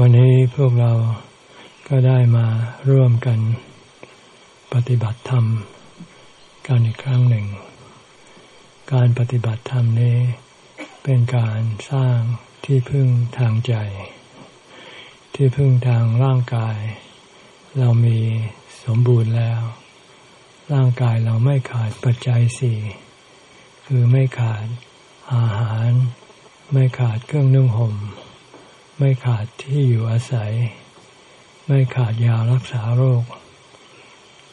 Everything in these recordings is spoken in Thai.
วันนี้พวกเราก็ได้มาร่วมกันปฏิบัติธรรมกันอีกครั้งหนึ่ง การปฏิบัติธรรมนี้เป็นการสร้างที่พึ่งทางใจ ที่พึ่งทางร่างกาย เรามีสมบูรณ์แล้ว ร่างกายเราไม่ขาดปัจจัยสี่คือไม่ขาดอาหาร ไม่ขาดเครื่องนึ่งห่ม ไม่ขาดที่อยู่อาศัย ไม่ขาดยารักษาโรค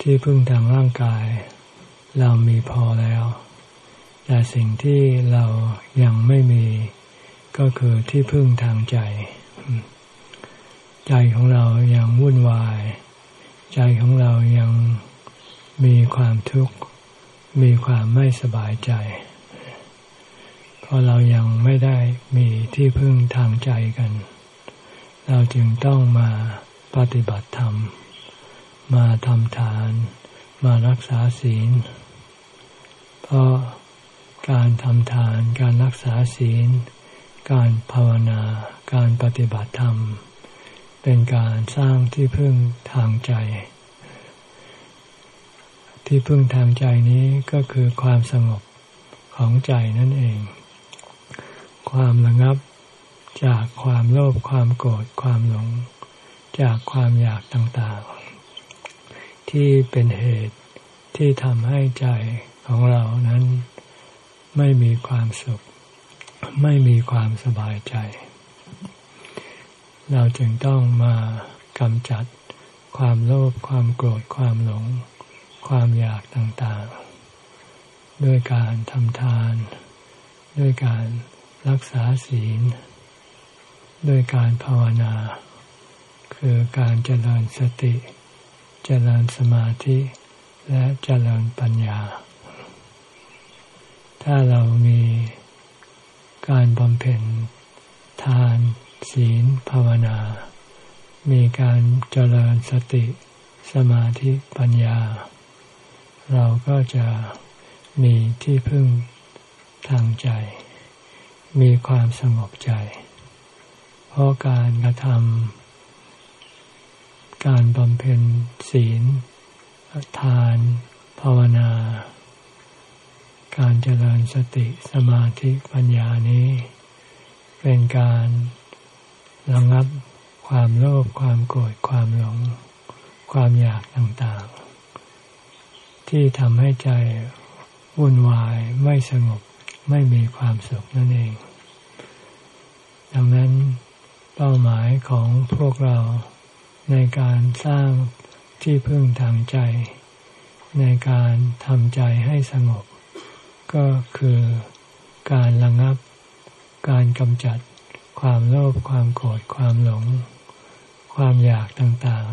ที่พึ่งทางร่างกาย เรามีพอแล้ว แต่สิ่งที่เรายังไม่มีก็คือที่พึ่งทางใจ ใจของเรายังวุ่นวาย ใจของเรายังมีความทุกข์ มีความไม่สบายใจเพราะเรายังไม่ได้มีที่พึ่งทางใจกัน เราจึงต้องมาปฏิบัติธรรม มาทำทาน มารักษาศีล เพราะการทำทาน การรักษาศีล การภาวนา การปฏิบัติธรรม เป็นการสร้างที่พึ่งทางใจ ที่พึ่งทางใจนี้ก็คือความสงบของใจนั่นเอง ความระงับ จากความโลภความโกรธความหลง จากความอยากต่างๆ ที่เป็นเหตุที่ทำให้ใจของเรานั้น ไม่มีความสุข ไม่มีความสบายใจ เราจึงต้องมากำจัดความโลภความโกรธความหลง ความอยากต่างๆ ด้วยการทำทาน ด้วยการรักษาศีล ด้วยการภาวนา คือการเจริญสติ เจริญสมาธิ และเจริญปัญญา ถ้าเรามีการบำเพ็ญทาน ศีล ภาวนา มีการเจริญสติ สมาธิปัญญา เราก็จะมีที่พึ่งทางใจ มีความสงบใจ เพราะการกระทำการบำเพ็ญศีล ทาน ภาวนา การเจริญสติสมาธิปัญญานี้ เป็นการระงับความโลภความโกรธความหลง ความอยากต่างๆ ที่ทำให้ใจวุ่นวายไม่สงบไม่มีความสุขนั่นเอง ดังนั้น เป้าหมายของพวกเราในการสร้างที่พึ่งทางใจ ในการทำใจให้สงบ ก็คือการระงับ การกำจัดความโลภความโกรธความหลง ความอยากต่าง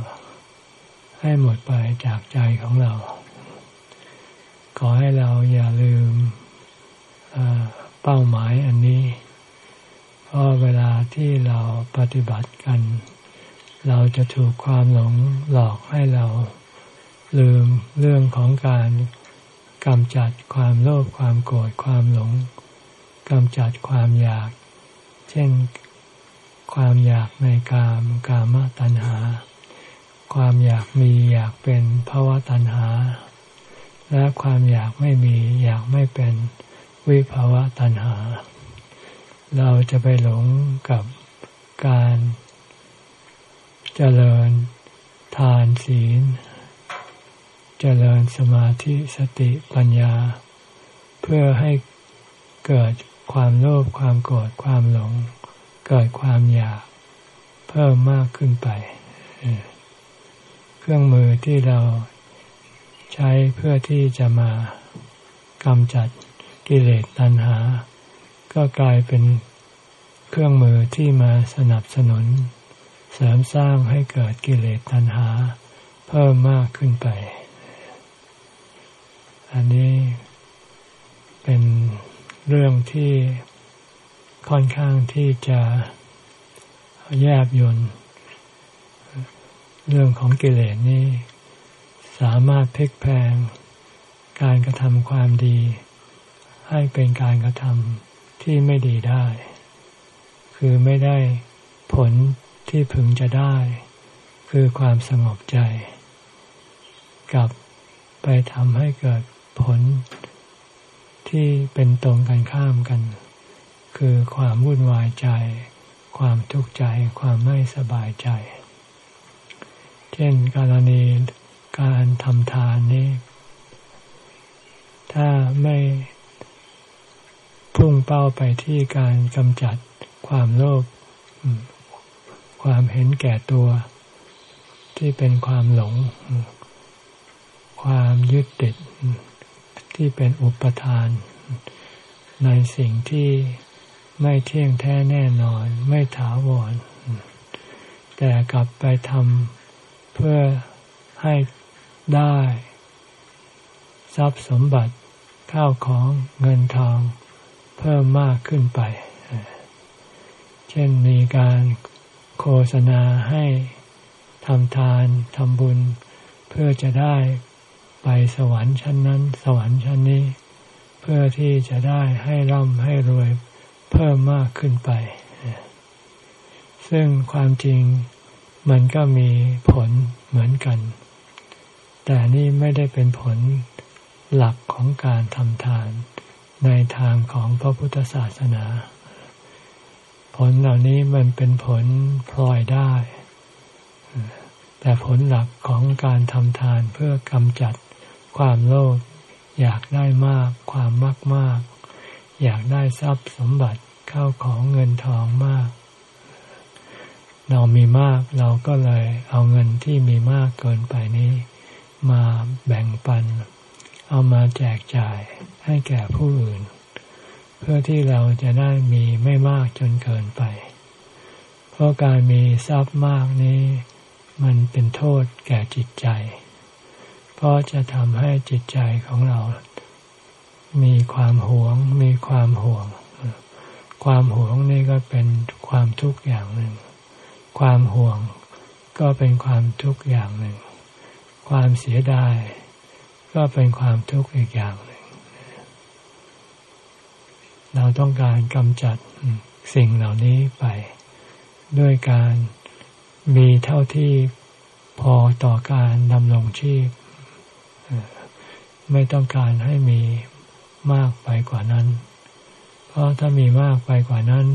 ๆ ให้หมดไปจากใจของเรา ขอให้เราอย่าลืมเป้าหมายอันนี้ เพราะเวลาที่เราปฏิบัติกัน เราจะถูกความหลงหลอกให้เราลืมเรื่องของการกำจัดความโลภความโกรธความหลงกำจัดความอยาก เช่น ความอยากในกามกามตัณหา ความอยากมีอยากเป็นภาวะตัณหา และความอยากไม่มีอยากไม่เป็นวิภาวะตัณหา เราจะไปหลงกับการเจริญทานศีล เจริญสมาธิสติปัญญา เพื่อให้เกิดความโลภความโกรธความหลง เกิดความอยากเพิ่มมากขึ้นไป เครื่องมือที่เราใช้เพื่อที่จะมากำจัดกิเลสตัณหา ก็กลายเป็นเครื่องมือที่มาสนับสนุน เสริมสร้างให้เกิดกิเลสตัณหา เพิ่มมากขึ้นไป อันนี้เป็นเรื่องที่ค่อนข้างที่จะแยบยนเรื่องของกิเลสนี้ สามารถพลิกแพงการกระทำความดี ให้เป็นการกระทำ ที่ไม่ดีได้ คือไม่ได้ผลที่พึงจะได้ คือความสงบใจ กับไปทำให้เกิดผลที่เป็นตรงกันข้ามกัน คือความวุ่นวายใจ ความทุกข์ใจ ความไม่สบายใจ เช่นกรณีการทำทานนี้ ถ้าไม่ พุ่งเป้าไปที่การกำจัดความโลภความเห็นแก่ตัว ที่เป็นความหลง ความยึดติด ที่เป็นอุปทาน ในสิ่งที่ไม่เที่ยงแท้แน่นอน ไม่ถาวร แต่กลับไปทำเพื่อให้ได้ ทรัพย์สมบัติข้าวของเงินทอง เพิ่มมากขึ้นไป เช่นมีการโฆษณาให้ทำทานทำบุญ เพื่อจะได้ไปสวรรค์ชั้นนั้น สวรรค์ชั้นนี้ เพื่อที่จะได้ให้ร่ำให้รวยเพิ่มมากขึ้นไป ซึ่งความจริงมันก็มีผลเหมือนกัน แต่นี่ไม่ได้เป็นผลหลักของการทำทาน ในทางของพระพุทธศาสนา ผลเหล่านี้มันเป็นผลพลอยได้ แต่ผลหลักของการทำทานเพื่อกำจัดความโลภอยากได้มาก ความมากมากอยากได้ทรัพย์สมบัติเข้าของเงินทองมาก เรามีมากเราก็เลยเอาเงินที่มีมากเกินไปนี้ มาแบ่งปัน เอามาแจกจ่าย ให้แก่ผู้อื่น เพื่อที่เราจะได้มีไม่มากจนเกินไป เพราะการมีทรัพย์มากนี้ มันเป็นโทษแก่จิตใจ เพราะจะทำให้จิตใจของเรา มีความหวง มีความห่วง ความหวงนี่ก็เป็นความทุกข์อย่างหนึ่ง ความห่วงก็เป็นความทุกข์อย่างหนึ่ง ความเสียดายก็เป็นความทุกข์อีกอย่าง เราต้องการกำจัดสิ่งเหล่านี้ไป ด้วยการมีเท่าที่พอต่อการดำรงชีพ ไม่ต้องการให้มีมากไปกว่านั้น เพราะถ้ามีมากไปกว่านั้น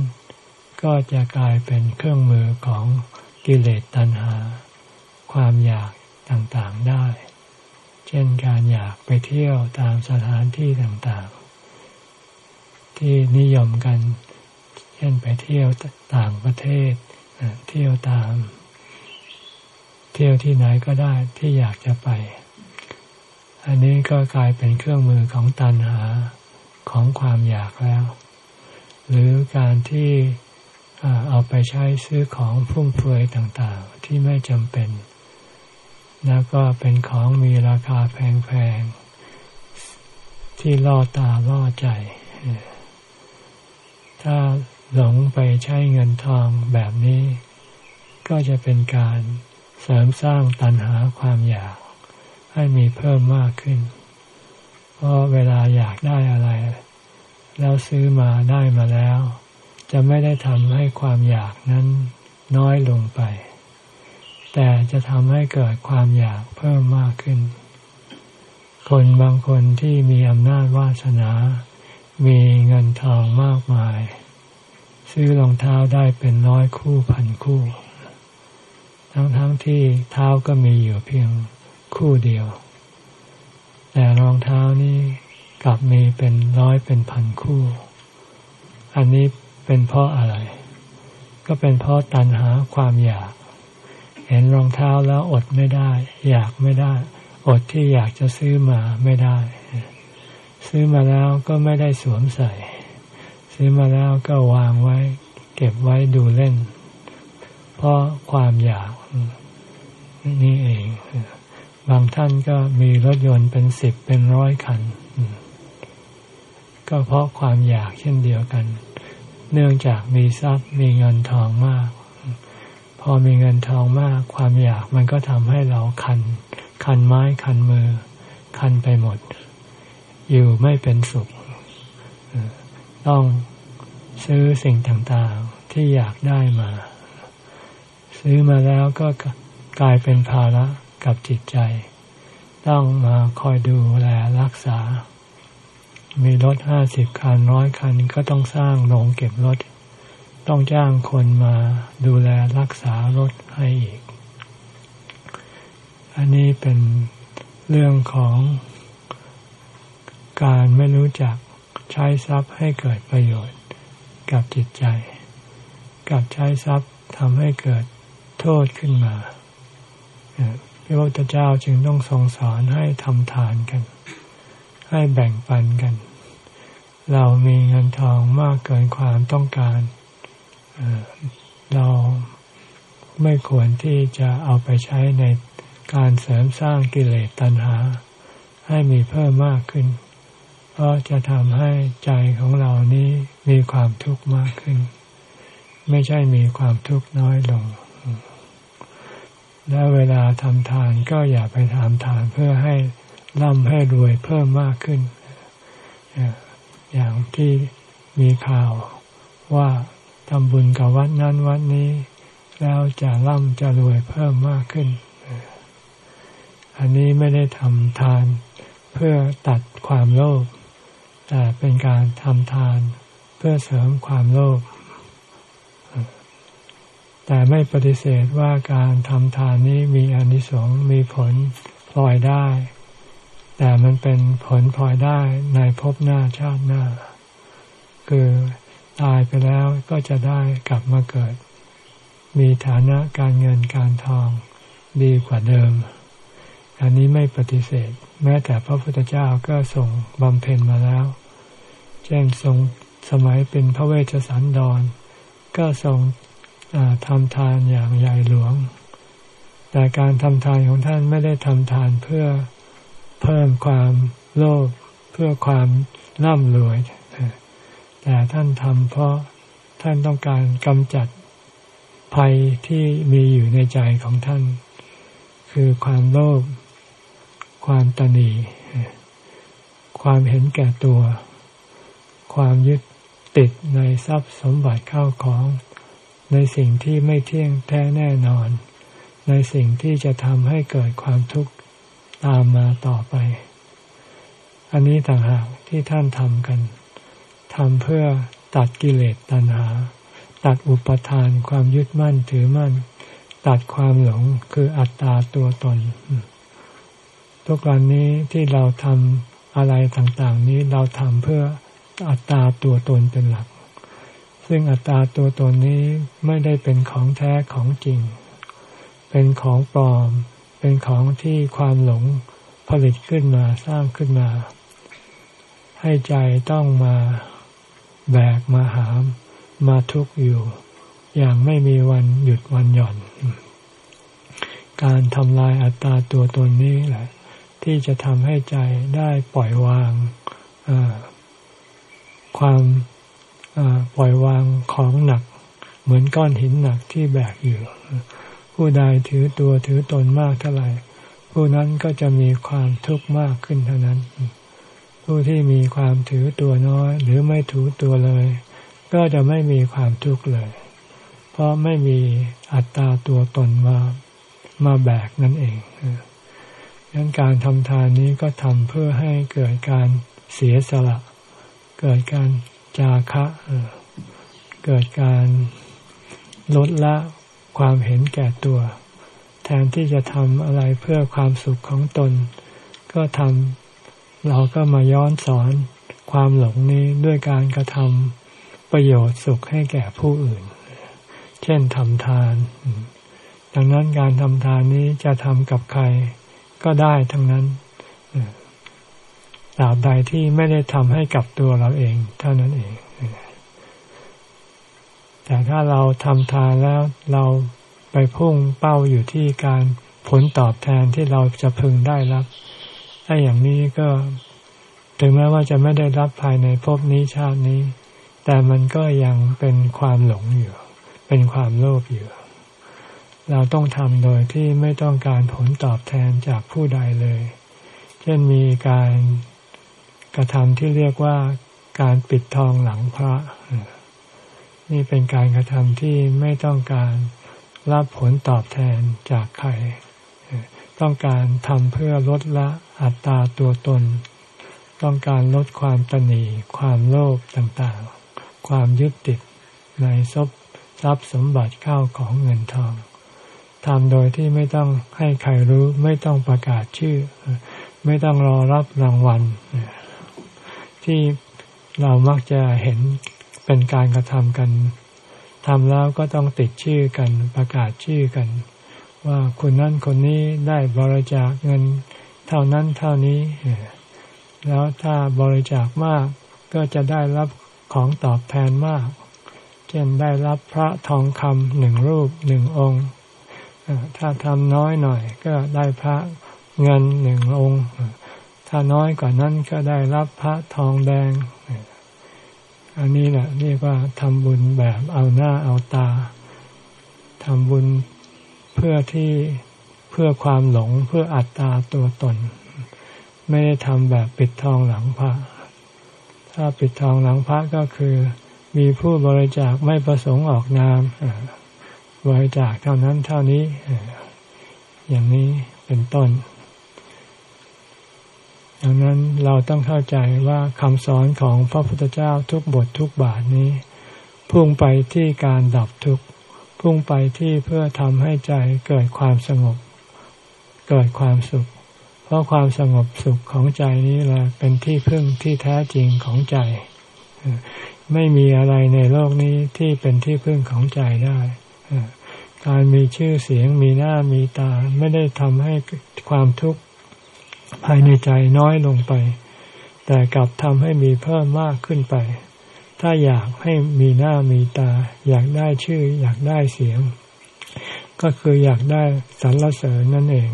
ก็จะกลายเป็นเครื่องมือของกิเลสตัณหา ความอยากต่างๆได้ เช่นการอยากไปเที่ยวตามสถานที่ต่างๆ ที่นิยมกัน เช่นไปเที่ยวต่างประเทศเที่ยวตาม เที่ยวที่ไหนก็ได้ที่อยากจะไป อันนี้ก็กลายเป็นเครื่องมือของตันหาของความอยากแล้ว หรือการที่เอาไปใช้ซื้อของฟุ่มเฟือยต่างๆ ที่ไม่จำเป็น แล้วก็เป็นของมีราคาแพงๆ ที่ล่อตาล่อใจ ถ้าหลงไปใช้เงินทองแบบนี้ ก็จะเป็นการเสริมสร้างตันหาความอยาก ให้มีเพิ่มมากขึ้น เพราะเวลาอยากได้อะไร แล้วซื้อมาได้มาแล้ว จะไม่ได้ทำให้ความอยากนั้นน้อยลงไป แต่จะทำให้เกิดความอยากเพิ่มมากขึ้น คนบางคนที่มีอำนาจวาสนา มีเงินทองมากมาย ซื้อรองเท้าได้เป็นร้อยคู่พันคู่ ทั้งๆทที่เท้าก็มีอยู่เพียงคู่เดียว แต่รองเท้านี้กลับมีเป็นร้อยเป็นพันคู่ อันนี้เป็นเพราะอะไร ก็เป็นเพราะตัณหาความอยาก เห็นรองเท้าแล้วอดไม่ได้ อยากไม่ได้ อดที่อยากจะซื้อมาไม่ได้ ซื้อมาแล้วก็ไม่ได้สวมใส่ ซื้อมาแล้วก็วางไว้ เก็บไว้ดูเล่น เพราะความอยาก นี่เอง บางท่านก็มีรถยนต์เป็นสิบเป็นร้อยคัน ก็เพราะความอยากเช่นเดียวกัน เนื่องจากมีทรัพย์มีเงินทองมาก พอมีเงินทองมาก ความอยากมันก็ทำให้เราคัน คันไม้คันมือ คันไปหมด อยู่ไม่เป็นสุข ต้องซื้อสิ่งต่างๆที่อยากได้มา ซื้อมาแล้วก็กลายเป็นภาระกับจิตใจ ต้องมาคอยดูแลรักษา มีรถห้าสิบคันร้อยคันก็ต้องสร้างโรงเก็บรถ ต้องจ้างคนมาดูแลรักษารถให้อีก อันนี้เป็นเรื่องของ การไม่รู้จักใช้ทรัพย์ให้เกิดประโยชน์กับจิตใจ กับใช้ทรัพย์ทำให้เกิดโทษขึ้นมาพระพุทธเจ้าจึงต้องทรงสอนให้ทำทานกัน ให้แบ่งปันกัน เรามีเงินทองมากเกินความต้องการเราไม่ควรที่จะเอาไปใช้ในการเสริมสร้างกิเลสตัณหา ให้มีเพิ่มมากขึ้น เพราะจะทำให้ใจของเรานี้มีความทุกข์มากขึ้น ไม่ใช่มีความทุกข์น้อยลง และเวลาทำทานก็อย่าไปทำทานเพื่อให้ร่ำให้รวยเพิ่มมากขึ้น อย่างที่มีข่าวว่าทำบุญกับวัดนั้นวัดนี้ แล้วจะร่ำจะรวยเพิ่มมากขึ้น อันนี้ไม่ได้ทำทานเพื่อตัดความโลภ แต่เป็นการทำทานเพื่อเสริมความโลภแต่ไม่ปฏิเสธว่าการทำทานนี้มีอนิสงส์มีผลพลอยได้ แต่มันเป็นผลพลอยได้ในภพหน้าชาติหน้า คือตายไปแล้วก็จะได้กลับมาเกิด มีฐานะการเงินการทองดีกว่าเดิม อันนี้ไม่ปฏิเสธ แม้แต่พระพุทธเจ้าก็ส่งบำเพ็ญมาแล้ว เช่นทรงสมัยเป็นพระเวชสันดร ก็ทรงทำทานอย่างใหญ่หลวง แต่การทำทานของท่านไม่ได้ทำทานเพื่อเพิ่มความโลภเพื่อความร่ำรวย แต่ท่านทำเพราะท่านต้องการกำจัดภัยที่มีอยู่ในใจของท่าน คือความโลภ ความตนี ความเห็นแก่ตัว ความยึดติดในทรัพย์สมบัติเข้าของ ในสิ่งที่ไม่เที่ยงแท้แน่นอน ในสิ่งที่จะทำให้เกิดความทุกข์ตามมาต่อไป อันนี้ต่างหากที่ท่านทำกันทำเพื่อตัดกิเลสตัณหา ตัดอุปทานความยึดมั่นถือมั่น ตัดความหลงคืออัตตาตัวตน ทุกวันนี้ที่เราทำอะไรต่างๆ นี้เราทำเพื่ออัตตาตัวตนเป็นหลัก ซึ่งอัตตาตัวตนนี้ไม่ได้เป็นของแท้ของจริง เป็นของปลอม เป็นของที่ความหลงผลิตขึ้นมาสร้างขึ้นมา ให้ใจต้องมาแบกมาหาม มาทุกข์อยู่ อย่างไม่มีวันหยุดวันหย่อน การทำลายอัตตาตัวตนนี้แหละ ที่จะทำให้ใจได้ปล่อยวางความปล่อยวางของหนัก เหมือนก้อนหินหนักที่แบกอยู่ ผู้ใดถือตัวถือตนมากเท่าไหร่ ผู้นั้นก็จะมีความทุกข์มากขึ้นเท่านั้น ผู้ที่มีความถือตัวน้อย หรือไม่ถือตัวเลย ก็จะไม่มีความทุกข์เลย เพราะไม่มีอัตตาตัวตนมามาแบกนั่นเอง งั้นการทำทานนี้ก็ทำเพื่อให้เกิดการเสียสละ เกิดการจาคะ เกิดการลดละความเห็นแก่ตัว แทนที่จะทำอะไรเพื่อความสุขของตน ก็ทำเราก็มาย้อนสอนความหลงนี้ด้วยการกระทำประโยชน์สุขให้แก่ผู้อื่น เช่นทำทาน ดังนั้นการทำทานนี้จะทำกับใคร ก็ได้ทั้งนั้นตราบใดที่ไม่ได้ทำให้กับตัวเราเอง เท่านั้นเอง แต่ถ้าเราทำทานแล้วเราไปพุ่งเป้าอยู่ที่การผลตอบแทนที่เราจะพึงได้รับ ถ้าอย่างนี้ก็ถึงแม้ว่าจะไม่ได้รับภายในภพนี้ชาตินี้ แต่มันก็ยังเป็นความหลงอยู่ เป็นความโลภอยู่ เราต้องทำโดยที่ไม่ต้องการผลตอบแทนจากผู้ใดเลย เช่นมีการกระทำที่เรียกว่าการปิดทองหลังพระ นี่เป็นการกระทำที่ไม่ต้องการรับผลตอบแทนจากใคร ต้องการทำเพื่อลดละอัตตาตัวตน ต้องการลดความตนีความโลภต่างๆ ความยึดติดในทรัพย์ทรัพย์สมบัติเข้าของเงินทอง ทำโดยที่ไม่ต้องให้ใครรู้ ไม่ต้องประกาศชื่อ ไม่ต้องรอรับรางวัลที่เรามักจะเห็นเป็นการกระทำกันทำแล้วก็ต้องติดชื่อกันประกาศชื่อกัน ว่าคนนั้นคนนี้ได้บริจาคเงินเท่านั้นเท่านี้ แล้วถ้าบริจาคมากก็จะได้รับของตอบแทนมาก เช่นได้รับพระทองคำหนึ่งรูปหนึ่งองค์ ถ้าทำน้อยหน่อย ก็ได้พระเงินหนึ่งองค์ ถ้าน้อยกว่านั้นก็ได้รับพระทองแดง อันนี้แหละเรียกว่าทำบุญแบบเอาหน้าเอาตาทำบุญเพื่อที่เพื่อความหลงเพื่ออัตตาตัวตน ไม่ได้ทำแบบปิดทองหลังพระ ถ้าปิดทองหลังพระก็คือ มีผู้บริจาคไม่ประสงค์ออกนาม บริจาคเท่านั้นเท่านี้ อย่างนี้เป็นต้นดังนั้นเราต้องเข้าใจว่าคำสอนของพระพุทธเจ้าทุกบททุกบาทนี้ พุ่งไปที่การดับทุกข์พุ่งไปที่เพื่อทำให้ใจเกิดความสงบ เกิดความสุข เพราะความสงบสุขของใจนี้แหละเป็นที่พึ่งที่แท้จริงของใจ ไม่มีอะไรในโลกนี้ที่เป็นที่พึ่งของใจได้ การมีชื่อเสียงมีหน้ามีตา ไม่ได้ทำให้ความทุกข์ภายในใจน้อยลงไป แต่กลับทำให้มีเพิ่มมากขึ้นไป ถ้าอยากให้มีหน้ามีตา อยากได้ชื่อ อยากได้เสียง ก็คืออยากได้สรรเสริญนั่นเอง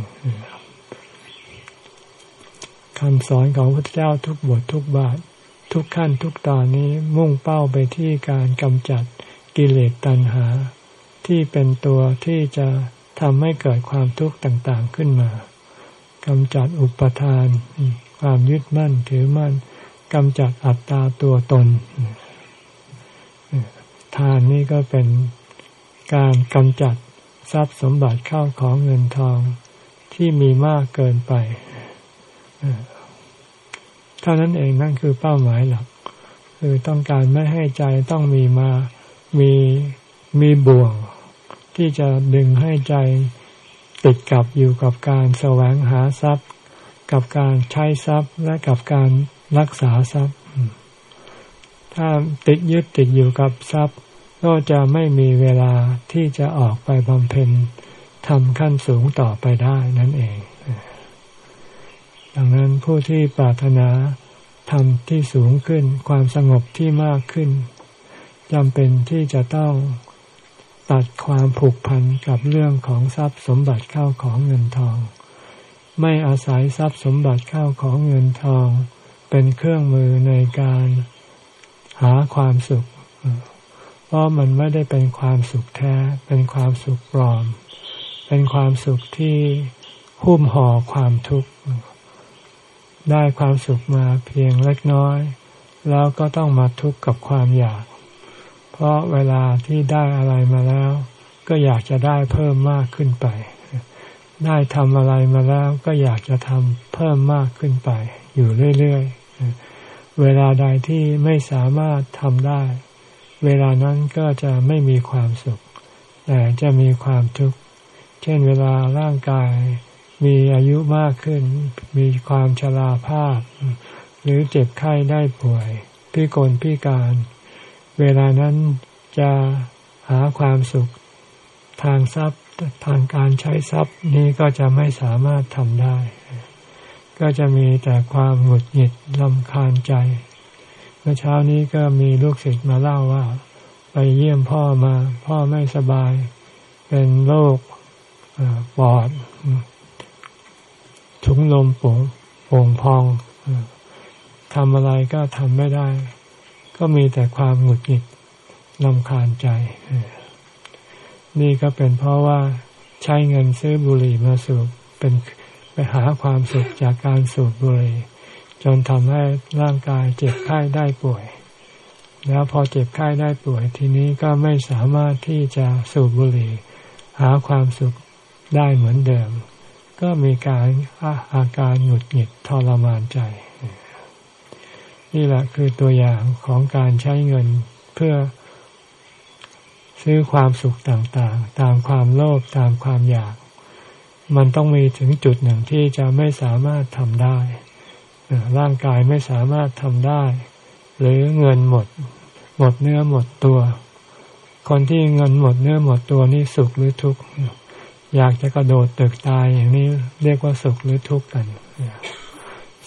คำสอนของพระเจ้าทุกบททุกบาท ทุกขั้นทุกตอนนี้มุ่งเป้าไปที่การกำจัดกิเลสตัณหา ที่เป็นตัวที่จะทำให้เกิดความทุกข์ต่างๆขึ้นมากำจัดอุปทาน ความยึดมั่นถือมั่นกำจัดอัตตาตัวตน ทานนี่ก็เป็นการกำจัดทรัพย์สมบัติเข้าของเงินทองที่มีมากเกินไปเท่านั้นเองนั่นคือเป้าหมายหลัก คือต้องการไม่ให้ใจต้องมีมามีมีบ่วง ที่จะดึงให้ใจติดกับอยู่กับการแสวงหาทรัพย์ กับการใช้ทรัพย์และกับการรักษาทรัพย์ ถ้าติดยึดติดอยู่กับทรัพย์ ก็จะไม่มีเวลาที่จะออกไปบำเพ็ญทำขั้นสูงต่อไปได้นั่นเอง ดังนั้นผู้ที่ปรารถนาทำที่สูงขึ้นความสงบที่มากขึ้นจำเป็นที่จะต้อง ตัดความผูกพันกับเรื่องของทรัพย์สมบัติเข้าของเงินทอง ไม่อาศัยทรัพย์สมบัติเข้าของเงินทอง เป็นเครื่องมือในการหาความสุข เพราะมันไม่ได้เป็นความสุขแท้ เป็นความสุขปลอม เป็นความสุขที่หุ้มห่อความทุกข์ได้ความสุขมาเพียงเล็กน้อย แล้วก็ต้องมาทุกข์กับความอยาก เพราะเวลาที่ได้อะไรมาแล้ว ก็อยากจะได้เพิ่มมากขึ้นไป ได้ทำอะไรมาแล้ว ก็อยากจะทำเพิ่มมากขึ้นไป อยู่เรื่อยๆ เวลาใดที่ไม่สามารถทำได้ เวลานั้นก็จะไม่มีความสุข แต่จะมีความทุกข์ เช่นเวลาร่างกายมีอายุมากขึ้น มีความชราภาพ หรือเจ็บไข้ได้ป่วย พิกลพิการ เวลานั้นจะหาความสุขทางทรัพย์ทางการใช้ทรัพย์นี้ก็จะไม่สามารถทำได้ ก็จะมีแต่ความหงุดหงิดลำคาญใจ เมื่อเช้านี้ก็มีลูกศิษย์มาเล่าว่า ไปเยี่ยมพ่อมา พ่อไม่สบาย เป็นโรคปอดถุงลมโป่งโป่งพองทำอะไรก็ทำไม่ได้ ก็มีแต่ความหงุดหงิดลำคาญใจ นี่ก็เป็นเพราะว่าใช้เงินซื้อบุหรี่มาสูบเป็นไปหาความสุขจากการสูบบุหรี่ จนทำให้ร่างกายเจ็บไข้ได้ป่วย แล้วพอเจ็บไข้ได้ป่วย ทีนี้ก็ไม่สามารถที่จะสูบบุหรี่ หาความสุขได้เหมือนเดิม ก็มีการอาการหงุดหงิดทรมานใจ นี่แหละคือตัวอย่างของการใช้เงินเพื่อซื้อความสุขต่างๆ ตามความโลภตามความอยาก มันต้องมีถึงจุดหนึ่งที่จะไม่สามารถทำได้ ร่างกายไม่สามารถทำได้ หรือเงินหมด หมดเนื้อหมดตัว คนที่เงินหมดเนื้อหมดตัวนี่สุขหรือทุกข์อยากจะกระโดดตึกตายอย่างนี้เรียกว่าสุขหรือทุกข์กัน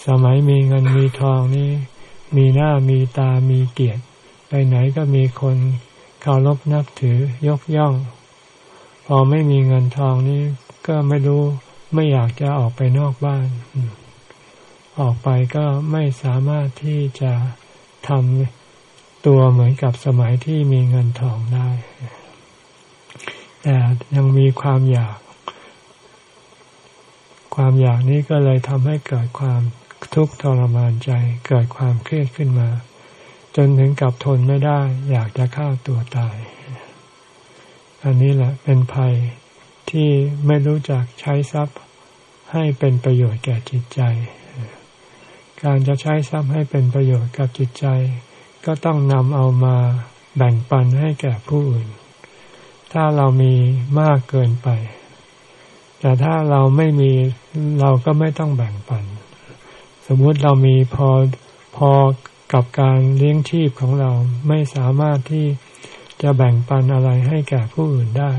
สมัยมีเงินมีทองนี่ มีหน้ามีตามีเกียรติ ไปไหนก็มีคนเคารพนับถือยกย่อง พอไม่มีเงินทองนี้ก็ไม่รู้ไม่อยากจะออกไปนอกบ้าน ออกไปก็ไม่สามารถที่จะทำตัวเหมือนกับสมัยที่มีเงินทองได้ แต่ยังมีความอยาก ความอยากนี้ก็เลยทำให้เกิดความ ทุกข์ทรมานใจเกิดความเครียดขึ้นมา จนถึงกับทนไม่ได้ อยากจะฆ่าตัวตาย อันนี้แหละเป็นภัยที่ไม่รู้จักใช้ทรัพย์ให้เป็นประโยชน์แก่จิตใจ การจะใช้ทรัพย์ให้เป็นประโยชน์กับจิตใจ ก็ต้องนำเอามาแบ่งปันให้แก่ผู้อื่น ถ้าเรามีมากเกินไป แต่ถ้าเราไม่มีเราก็ไม่ต้องแบ่งปัน สมมุติเรามีพอพอกับการเลี้ยงชีพของเราไม่สามารถที่จะแบ่งปันอะไรให้แก่ผู้อื่นได้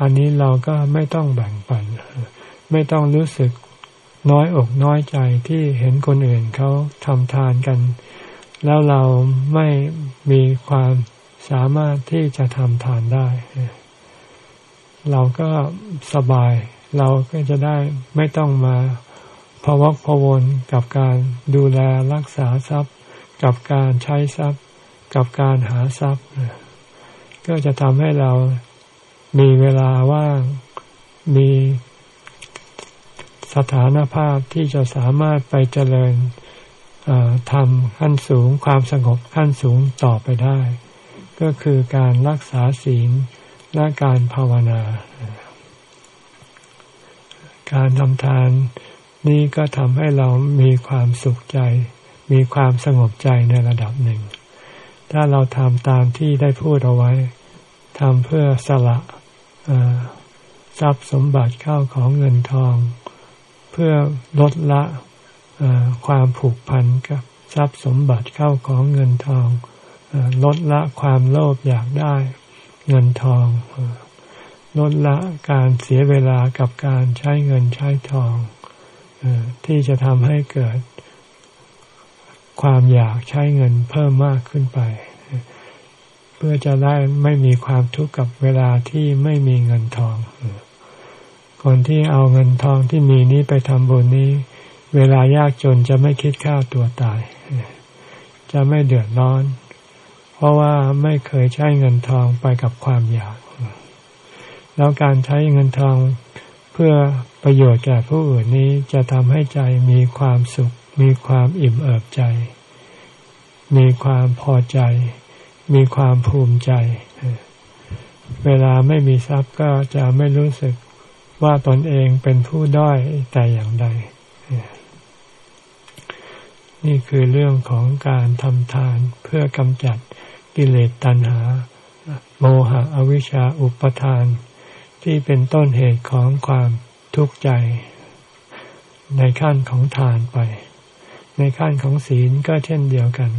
อันนี้เราก็ไม่ต้องแบ่งปัน ไม่ต้องรู้สึกน้อยอกน้อยใจที่เห็นคนอื่นเขาทำทานกัน แล้วเราไม่มีความสามารถที่จะทำทานได้ เราก็สบาย เราก็จะได้ไม่ต้องมา พวกพวนกับการดูแลรักษาทรัพย์ กับการใช้ทรัพย์ กับการหาทรัพย์ ก็จะทำให้เรามีเวลาว่างมีสถานภาพที่จะสามารถไปเจริญทำขั้นสูงความสงบขั้นสูงต่อไปได้ ก็คือการรักษาศีลและการภาวนา การทำทาน นี่ก็ทำให้เรามีความสุขใจ มีความสงบใจในระดับหนึ่ง ถ้าเราทำตามที่ได้พูดเอาไว้ทำเพื่อสละทรัพย์สมบัติเข้าของเงินทอง เพื่อลดละความผูกพันกับทรัพย์สมบัติเข้าของเงินทองลดละความโลภอยากได้เงินทองลดละการเสียเวลากับการใช้เงินใช้ทอง ที่จะทำให้เกิดความอยากใช้เงินเพิ่มมากขึ้นไป เพื่อจะได้ไม่มีความทุกข์กับเวลาที่ไม่มีเงินทอง คนที่เอาเงินทองที่มีนี้ไปทำบุญนี้ เวลายากจนจะไม่คิดฆ่าตัวตาย จะไม่เดือดร้อน เพราะว่าไม่เคยใช้เงินทองไปกับความอยาก แล้วการใช้เงินทอง เพื่อประโยชน์แก่ผู้อื่นนี้จะทำให้ใจมีความสุข มีความอิ่มเอิบใจ มีความพอใจ มีความภูมิใจ เวลาไม่มีทรัพย์ก็จะไม่รู้สึกว่าตนเองเป็นผู้ด้อยแต่อย่างใด นี่คือเรื่องของการทำทานเพื่อกำจัดกิเลสตัณหา โมหะอวิชชาอุปทาน ที่เป็นต้นเหตุของความทุกข์ใจ ในขั้นของทานไป ในขั้นของศีลก็เช่นเดียวกัน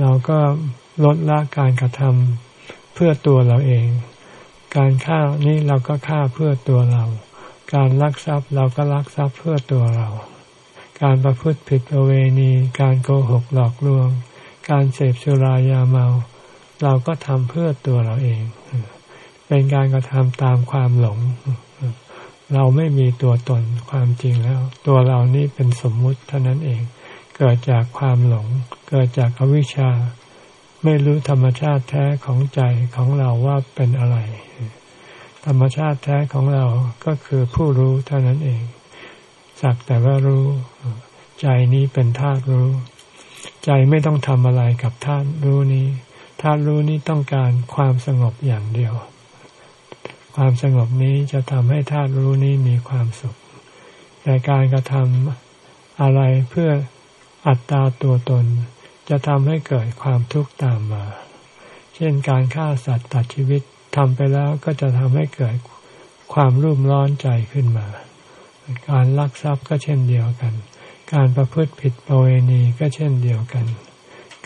เราก็ลดละการกระทำเพื่อตัวเราเอง การฆ่านี้เราก็ฆ่าเพื่อตัวเรา การลักทรัพย์เราก็ลักทรัพย์เพื่อตัวเรา การประพฤติผิดประเวณี การโกหกหลอกลวง การเสพสุรายาเมา เราก็ทำเพื่อตัวเราเอง เป็นการกระทำตามความหลง เราไม่มีตัวตนความจริงแล้ว ตัวเรานี่เป็นสมมุติเท่านั้นเอง เกิดจากความหลง เกิดจากอวิชชา ไม่รู้ธรรมชาติแท้ของใจของเราว่าเป็นอะไร ธรรมชาติแท้ของเราก็คือผู้รู้เท่านั้นเอง สักแต่ว่ารู้ ใจนี้เป็นธาตุรู้ ใจไม่ต้องทำอะไรกับธาตุรู้นี้ธาตุรู้นี้ต้องการความสงบอย่างเดียว ความสงบนี้จะทำให้ธาตุรู้นี้มีความสุข แต่การกระทำอะไรเพื่ออัตตาตัวตน จะทำให้เกิดความทุกข์ตามมา เช่นการฆ่าสัตว์ตัดชีวิตทำไปแล้วก็จะทำให้เกิดความรุ่มร้อนใจขึ้นมา การลักทรัพย์ก็เช่นเดียวกัน การประพฤติผิดประเวณีก็เช่นเดียวกัน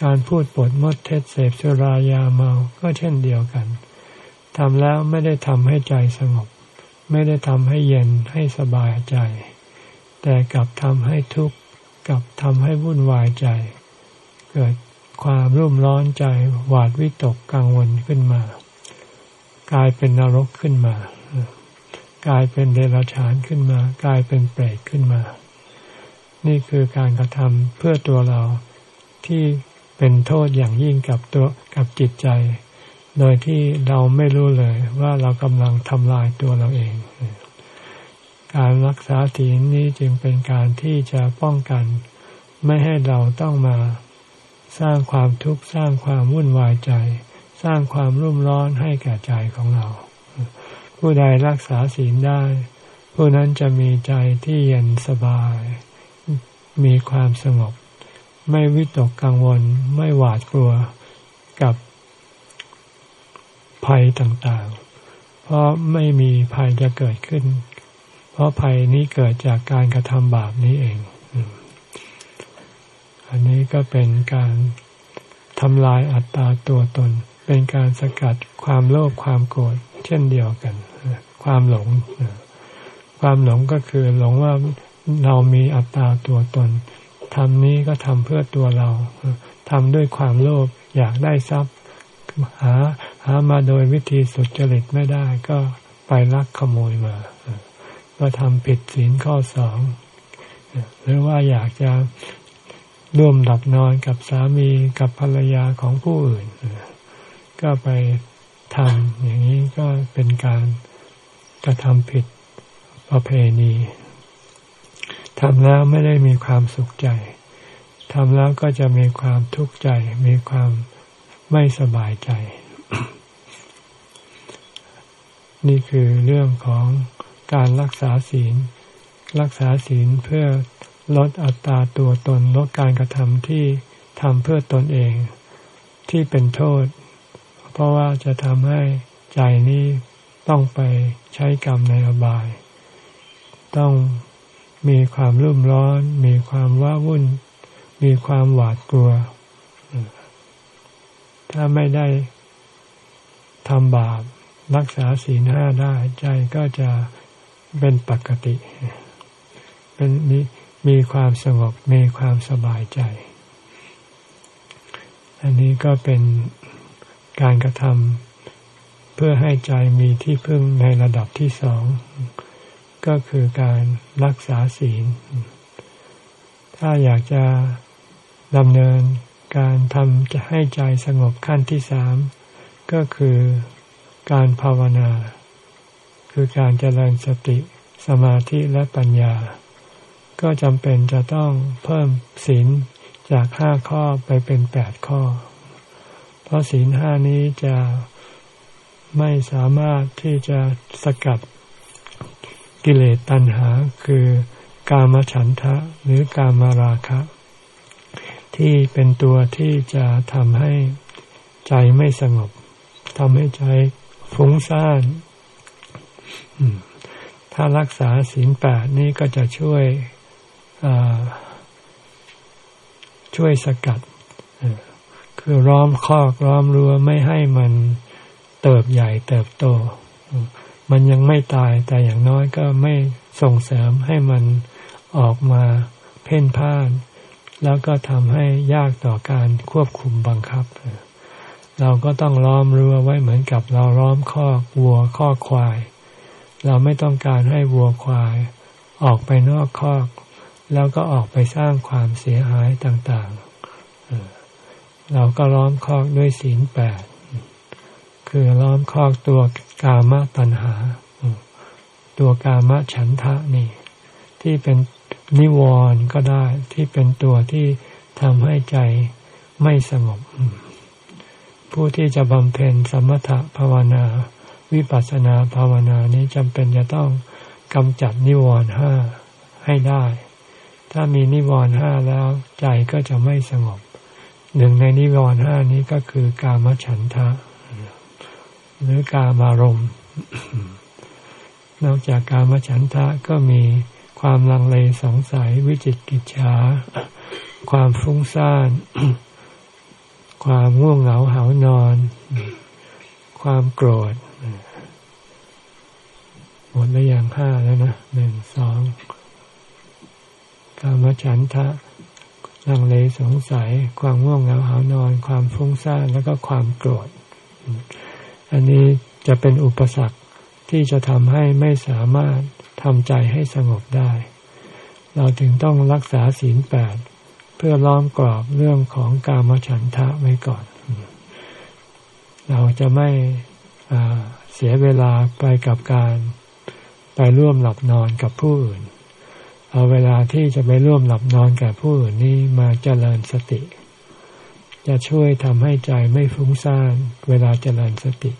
การพูดปดมดเท็จเสพสุรายาเมา ก็เช่นเดียวกัน ทำแล้วไม่ได้ทำให้ใจสงบ ไม่ได้ทำให้เย็นให้สบายใจ แต่กลับทำให้ทุกข์กลับทำให้วุ่นวายใจ เกิดความรุ่มร้อนใจหวาดวิตกกังวลขึ้นมา กลายเป็นนรกขึ้นมา กลายเป็นเดรัจฉานขึ้นมา กลายเป็นเปรตขึ้นมา นี่คือการกระทำเพื่อตัวเราที่เป็นโทษอย่างยิ่งกับตัวกับจิตใจ โดยที่เราไม่รู้เลยว่าเรากำลังทำลายตัวเราเอง การรักษาศีลนี้จึงเป็นการที่จะป้องกัน ไม่ให้เราต้องมาสร้างความทุกข์สร้างความวุ่นวายใจ สร้างความรุ่มร้อนให้แก่ใจของเรา ผู้ใดรักษาศีลได้ ผู้นั้นจะมีใจที่เย็นสบาย มีความสงบ ไม่วิตกกังวลไม่หวาดกลัวกับ ภัยต่างๆ เพราะไม่มีภัยจะเกิดขึ้น เพราะภัยนี้เกิดจากการกระทำบาปนี้เอง อันนี้ก็เป็นการทำลายอัตตาตัวตน เป็นการสกัดความโลภความโกรธเช่นเดียวกัน ความหลง ความหลงก็คือหลงว่าเรามีอัตตาตัวตนทำนี้ก็ทำเพื่อตัวเราทำด้วยความโลภอยากได้ทรัพย์ หาหามาโดยวิธีสุจริตไม่ได้ก็ไปลักขโมยมา ก็ทำผิดศีลข้อสองหรือว่าอยากจะร่วมหลับนอนกับสามีกับภรรยาของผู้อื่น ก็ไปทำอย่างนี้ก็เป็นการกระทำผิดประเพณีทำแล้วไม่ได้มีความสุขใจทำแล้วก็จะมีความทุกข์ใจ มีความ ไม่สบายใจ นี่คือเรื่องของการรักษาศีล รักษาศีลเพื่อลดอัตราตัวตนลดการกระทำที่ทำเพื่อตนเองที่เป็นโทษ เพราะว่าจะทำให้ใจนี้ต้องไปใช้กรรมในอบาย ต้องมีความรุ่มร้อน มีความว้าวุ่น มีความหวาดกลัว ถ้าไม่ได้ทำบาปรักษาศีลห้าได้ ใจก็จะเป็นปกติ เป็นมีมีความสงบมีความสบายใจ อันนี้ก็เป็นการกระทำเพื่อให้ใจมีที่พึ่งในระดับที่สอง ก็คือการรักษาศีล ถ้าอยากจะดำเนิน การทำจะให้ใจสงบขั้นที่สามก็คือการภาวนา คือการเจริญสติสมาธิและปัญญา ก็จำเป็นจะต้องเพิ่มศีลจากห้าข้อไปเป็นแปดข้อ เพราะศีลห้านี้จะไม่สามารถที่จะสกัดกิเลสตัณหาคือกามฉันทะหรือกามราคะ ที่เป็นตัวที่จะทำให้ใจไม่สงบทำให้ใจฟุ้งซ่านถ้ารักษาศีลแปดนี่ก็จะช่วยช่วยสกัดคือร้อมคอกร้อมรั้วไม่ให้มันเติบใหญ่เติบโต มันยังไม่ตายแต่อย่างน้อยก็ไม่ส่งเสริมให้มันออกมาเพ่นพ่าน แล้วก็ทำให้ยากต่อการควบคุมบังคับ เราก็ต้องล้อมรั้วไว้เหมือนกับเราล้อมคอกวัวคอกควาย เราไม่ต้องการให้วัวควาย ออกไปนอกคอก แล้วก็ออกไปสร้างความเสียหายต่างๆ เราก็ล้อมคอกด้วยศีลแปดคือล้อมคอกตัวกามตัณหา ตัวกามฉันทะนี่ ที่เป็น นิวรณ์ก็ได้ที่เป็นตัวที่ทำให้ใจไม่สงบ ผู้ที่จะบำเพ็ญสมถะภาวนา วิปัสสนาภาวนานี้จำเป็นจะต้องกำจัดนิวรณ์ห้าให้ได้ ถ้ามีนิวรณ์ห้าแล้วใจก็จะไม่สงบ หนึ่งในนิวรณ์ห้านี้ก็คือกามฉันทะ หรือกามารมณ์นอกจากกามฉันทะก็มี ความลังเลสงสัยวิจิตกิจฉาความฟุ้งซ่าน ความง่วงเหงาหานอน ความโกรธหมดแล้วอย่างห้าแล้วนะหนึ่งสองกามฉันทะลังเลสงสัย ความง่วงเหงาหานอน ความฟุ้งซ่านแล้วก็ความโกรธ อันนี้จะเป็นอุปสรรคที่จะทำให้ไม่สามารถ ทำใจให้สงบได้ เราถึงต้องรักษาศีลแปดเพื่อล้อมกรอบเรื่องของกามฉันทะไว้ก่อน เราจะไม่เสียเวลาไปกับการไปร่วมหลับนอนกับผู้อื่น เอาเวลาที่จะไปร่วมหลับนอนกับผู้อื่นนี้มาเจริญสติ จะช่วยทำให้ใจไม่ฟุ้งซ่านเวลาเจริญสติ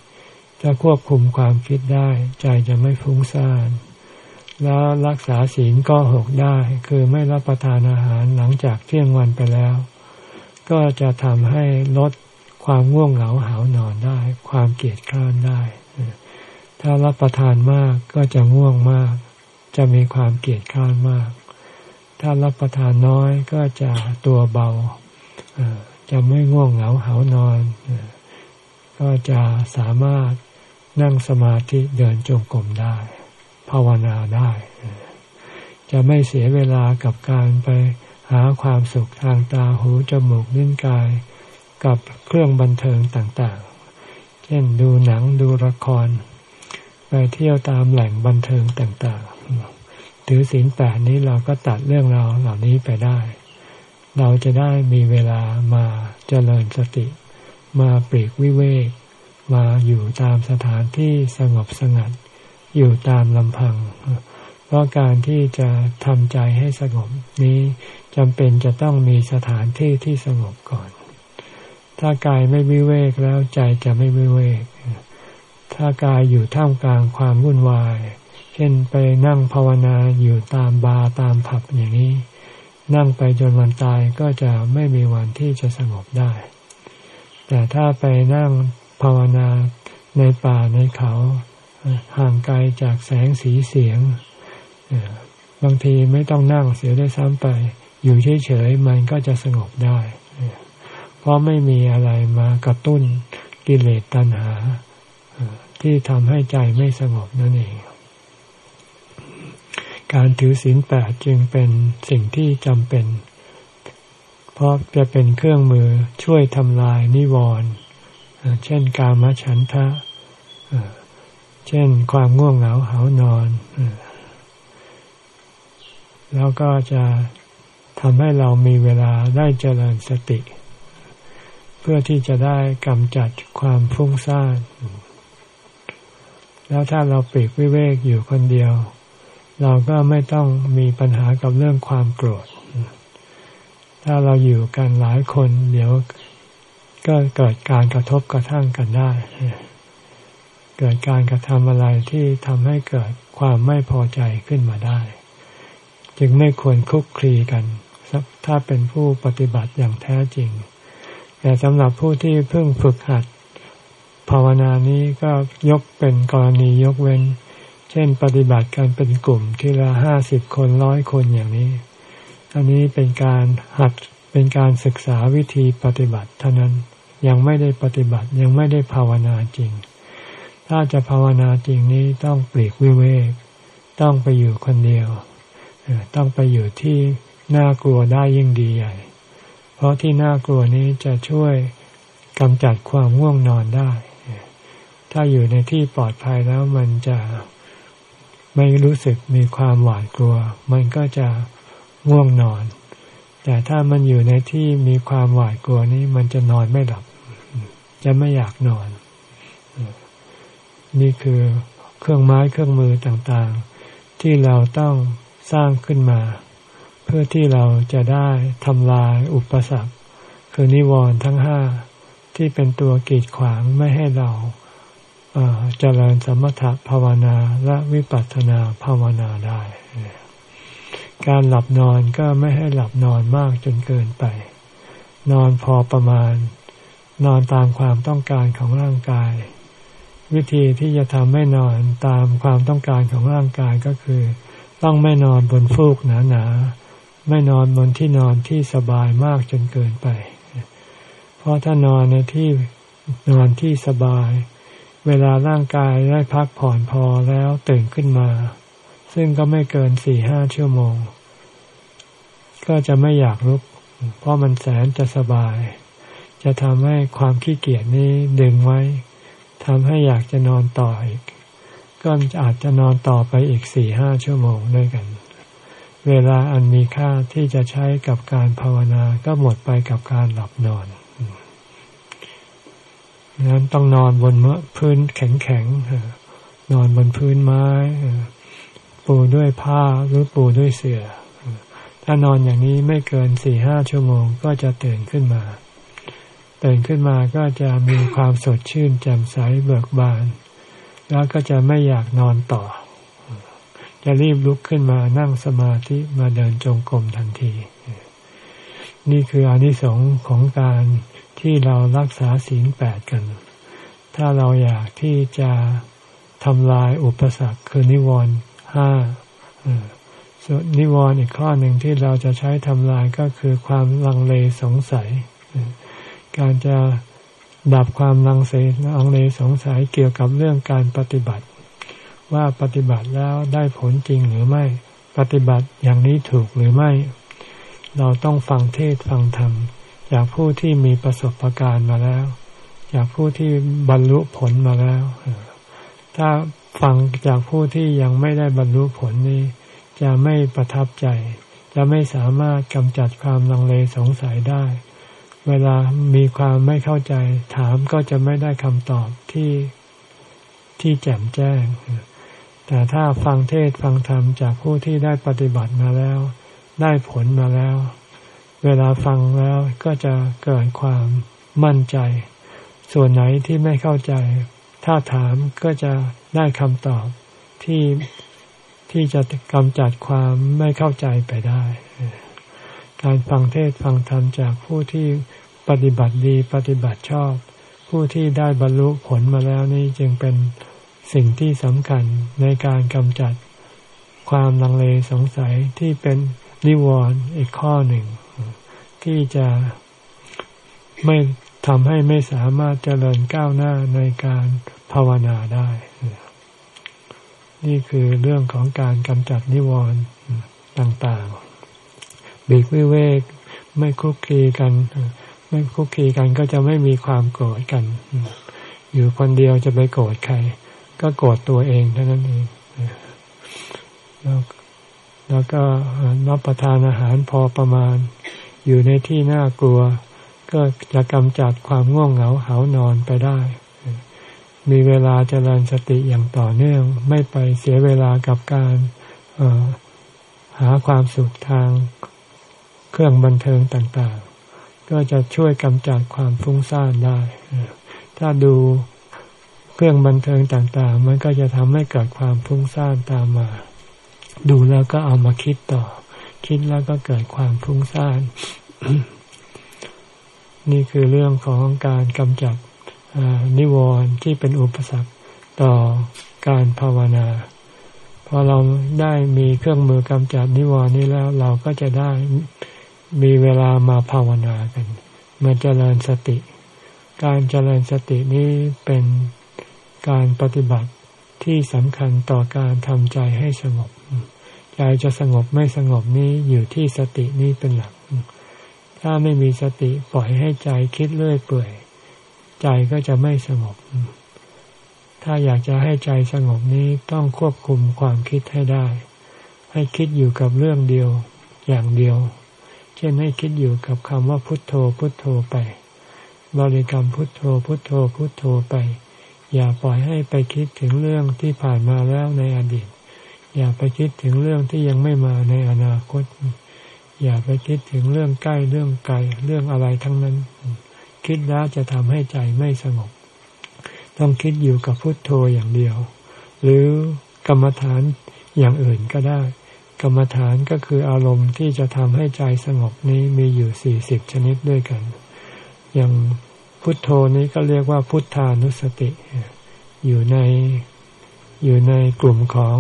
จะควบคุมความคิดได้ ใจจะไม่ฟุ้งซ่าน แล้วรักษาศีลก็หกได้ คือไม่รับประทานอาหารหลังจากเที่ยงวันไปแล้ว ก็จะทำให้ลดความง่วงเหงาหานอนได้ ความเกียดคร้านได้ ถ้ารับประทานมากก็จะง่วงมาก จะมีความเกียดคร้านมาก ถ้ารับประทานน้อยก็จะตัวเบา จะไม่ง่วงเหงาหานอน ก็จะสามารถนั่งสมาธิเดินจงกรมได้ ภาวนาได้ จะไม่เสียเวลากับการไปหาความสุขทางตาหูจมูกลิ้นกาย กับเครื่องบันเทิงต่างๆ เช่นดูหนังดูละคร ไปเที่ยวตามแหล่งบันเทิงต่างๆ ถือศีลแปดนี้เราก็ตัดเรื่องราวเหล่านี้ไปได้ เราจะได้มีเวลามาเจริญสติ มาปรีกวิเวก มาอยู่ตามสถานที่สงบสงัด อยู่ตามลำพัง เพราะการที่จะทำใจให้สงบนี้จำเป็นจะต้องมีสถานที่ที่สงบก่อน ถ้ากายไม่วิเวกแล้วใจจะไม่วิเวก ถ้ากายอยู่ท่ามกลางความวุ่นวาย เช่นไปนั่งภาวนาอยู่ตามบาร์ตามผับอย่างนี้ นั่งไปจนวันตายก็จะไม่มีวันที่จะสงบได้ แต่ถ้าไปนั่งภาวนาในป่าในเขา ห่างไกลจากแสงสีเสียงบางทีไม่ต้องนั่งเสียได้ซ้ำไป อยู่เฉยๆมันก็จะสงบได้ เพราะไม่มีอะไรมากระตุ้นกิเลสตัณหาที่ทำให้ใจไม่สงบนั่นเอง การถือศีลแปดจึงเป็นสิ่งที่จำเป็น เพราะจะเป็นเครื่องมือช่วยทำลายนิวรณ์เช่น กามฉันทะ เช่นความง่วงเหงาเหานอนแล้วก็จะทำให้เรามีเวลาได้เจริญสติ เพื่อที่จะได้กำจัดความฟุ้งซ่านแล้วถ้าเราปีกวิเวกอยู่คนเดียว เราก็ไม่ต้องมีปัญหากับเรื่องความโกรธ ถ้าเราอยู่กันหลายคน เดี๋ยวก็เกิดการกระทบกระทั่งกันได้ เกิดการกระทำอะไรที่ทำให้เกิดความไม่พอใจขึ้นมาได้ จึงไม่ควรคุกคลีกัน ถ้าเป็นผู้ปฏิบัติอย่างแท้จริง แต่สำหรับผู้ที่เพิ่งฝึกหัด ภาวนานี้ก็ยกเป็นกรณียกเว้น เช่น ปฏิบัติกันเป็นกลุ่มทีละห้าสิบคนร้อยคนอย่างนี้ อันนี้เป็นการหัดเป็นการศึกษาวิธีปฏิบัติเท่านั้นยังไม่ได้ปฏิบัติยังไม่ได้ภาวนาจริง ถ้าจะภาวนาจริงนี้ต้องปลีกวิเวก ต้องไปอยู่คนเดียว ต้องไปอยู่ที่น่ากลัวได้ยิ่งดีใหญ่ เพราะที่น่ากลัวนี้จะช่วยกำจัดความง่วงนอนได้ ถ้าอยู่ในที่ปลอดภัยแล้วมันจะไม่รู้สึกมีความหวาดกลัว มันก็จะง่วงนอน แต่ถ้ามันอยู่ในที่มีความหวาดกลัวนี้มันจะนอนไม่หลับ จะไม่อยากนอน นี่คือเครื่องไม้เครื่องมือต่างๆ ที่เราต้องสร้างขึ้นมา เพื่อที่เราจะได้ทำลายอุปสรรค คือนิวรณ์ทั้งห้าที่เป็นตัวกีดขวางไม่ให้เราเจริญสมถะภาวนาและวิปัสสนาภาวนาได้ การหลับนอนก็ไม่ให้หลับนอนมากจนเกินไป นอนพอประมาณ นอนตามความต้องการของร่างกาย วิธีที่จะทำให้นอนตามความต้องการของร่างกายก็คือ ต้องไม่นอนบนฟูกหนาๆไม่นอนบนที่นอนที่สบายมากจนเกินไป เพราะถ้านอนในที่นอนที่สบาย เวลาร่างกายได้พักผ่อนพอแล้วตื่นขึ้นมา ซึ่งก็ไม่เกินสี่ห้าชั่วโมง ก็จะไม่อยากลุก เพราะมันแสนจะสบาย จะทำให้ความขี้เกียจนี้ดึงไว้ ทำให้อยากจะนอนต่ออีก ก็อาจจะนอนต่อไปอีกสี่ห้าชั่วโมงด้วยกัน เวลาอันมีค่าที่จะใช้กับการภาวนาก็หมดไปกับการหลับนอนนั้นต้องนอนบนพื้นแข็งๆนอนบนพื้นไม้ปูด้วยผ้าหรือปูด้วยเสือ่อถ้านอนอย่างนี้ไม่เกินสี่ห้าชั่วโมงก็จะตื่นขึ้นมา ตื่นขึ้นมาก็จะมีความสดชื่น แจ่มใสเบิกบาน แล้วก็จะไม่อยากนอนต่อ จะรีบลุกขึ้นมานั่งสมาธิมาเดินจงกรมทันที นี่คืออนิสงส์ของการที่เรารักษาศีลแปดกัน ถ้าเราอยากที่จะทำลายอุปสรรคคือนิวรณ์ห้าส่วนนิวรณ์อีกข้อหนึ่งที่เราจะใช้ทำลายก็คือความลังเลสงสัย การจะดับความลังเลลังเลสงสัยเกี่ยวกับเรื่องการปฏิบัติ ว่าปฏิบัติแล้วได้ผลจริงหรือไม่ ปฏิบัติอย่างนี้ถูกหรือไม่ เราต้องฟังเทศฟังธรรมจากผู้ที่มีประสบการณ์มาแล้ว จากผู้ที่บรรลุผลมาแล้ว ถ้าฟังจากผู้ที่ยังไม่ได้บรรลุผลนี้ จะไม่ประทับใจ จะไม่สามารถกำจัดความลังเลสงสัยได้ เวลามีความไม่เข้าใจ ถามก็จะไม่ได้คำตอบที่ที่แจ่มแจ้ง แต่ถ้าฟังเทศฟังธรรมจากผู้ที่ได้ปฏิบัติมาแล้ว ได้ผลมาแล้ว เวลาฟังแล้วก็จะเกิดความมั่นใจ ส่วนไหนที่ไม่เข้าใจ ถ้าถามก็จะได้คำตอบที่ที่จะกำจัดความไม่เข้าใจไปได้ การฟังเทศฟังธรรมจากผู้ที่ปฏิบัติดีปฏิบัติชอบ ผู้ที่ได้บรรลุผลมาแล้วนี่จึงเป็นสิ่งที่สำคัญในการกำจัดความลังเลสงสัยที่เป็นนิวรณ์อีกข้อหนึ่ง ที่จะไม่ทำให้ไม่สามารถเจริญก้าวหน้าในการภาวนาได้ นี่คือเรื่องของการกำจัดนิวรณ์ต่างๆ บีกวิเวกไม่คุกคีกัน ไม่คุกคีกันก็จะไม่มีความโกรธกัน อยู่คนเดียวจะไปโกรธใคร ก็โกรธตัวเองเท่านั้นเองแล้วแล้วก็รับประทานอาหารพอประมาณ อยู่ในที่น่ากลัว ก็จะกำจัดความง่วงเหงาเหานอนไปได้ มีเวลาเจริญสติอย่างต่อเนื่อง ไม่ไปเสียเวลากับการหาความสุขทาง เครื่องบันเทิงต่างๆ ก็จะช่วยกำจัดความฟุ้งซ่านได้ ถ้าดูเครื่องบันเทิงต่างๆ มันก็จะทำให้เกิดความฟุ้งซ่านตามมา ดูแล้วก็เอามาคิดต่อ คิดแล้วก็เกิดความฟุ้งซ่าน นี่คือเรื่องของการกำจัดนิวรณ์ที่เป็นอุปสรรคต่อการภาวนา พอเราได้มีเครื่องมือกำจัดนิวรณ์นี้แล้ว เราก็จะได้ มีเวลามาภาวนากันมาเจริญสติ การเจริญสตินี้เป็นการปฏิบัติที่สำคัญต่อการทำใจให้สงบ ใจจะสงบไม่สงบนี้อยู่ที่สตินี้เป็นหลัก ถ้าไม่มีสติปล่อยให้ใจคิดเลื่อยเปื่อย ใจก็จะไม่สงบ ถ้าอยากจะให้ใจสงบนี้ต้องควบคุมความคิดให้ได้ ให้คิดอยู่กับเรื่องเดียวอย่างเดียว เช่นให้คิดอยู่กับคำว่าพุทโธพุทโธไป บริกรรมพุทโธพุทโธพุทโธไป อย่าปล่อยให้ไปคิดถึงเรื่องที่ผ่านมาแล้วในอดีต อย่าไปคิดถึงเรื่องที่ยังไม่มาในอนาคต อย่าไปคิดถึงเรื่องใกล้เรื่องไกลเรื่องอะไรทั้งนั้น คิดแล้วจะทำให้ใจไม่สงบ ต้องคิดอยู่กับพุทโธอย่างเดียว หรือกรรมฐานอย่างอื่นก็ได้ กรรมฐานก็คืออารมณ์ที่จะทำให้ใจสงบนี้มีอยู่สี่สิบชนิดด้วยกัน อย่างพุทโธนี้ก็เรียกว่าพุทธานุสติ อยู่ในอยู่ในกลุ่มของ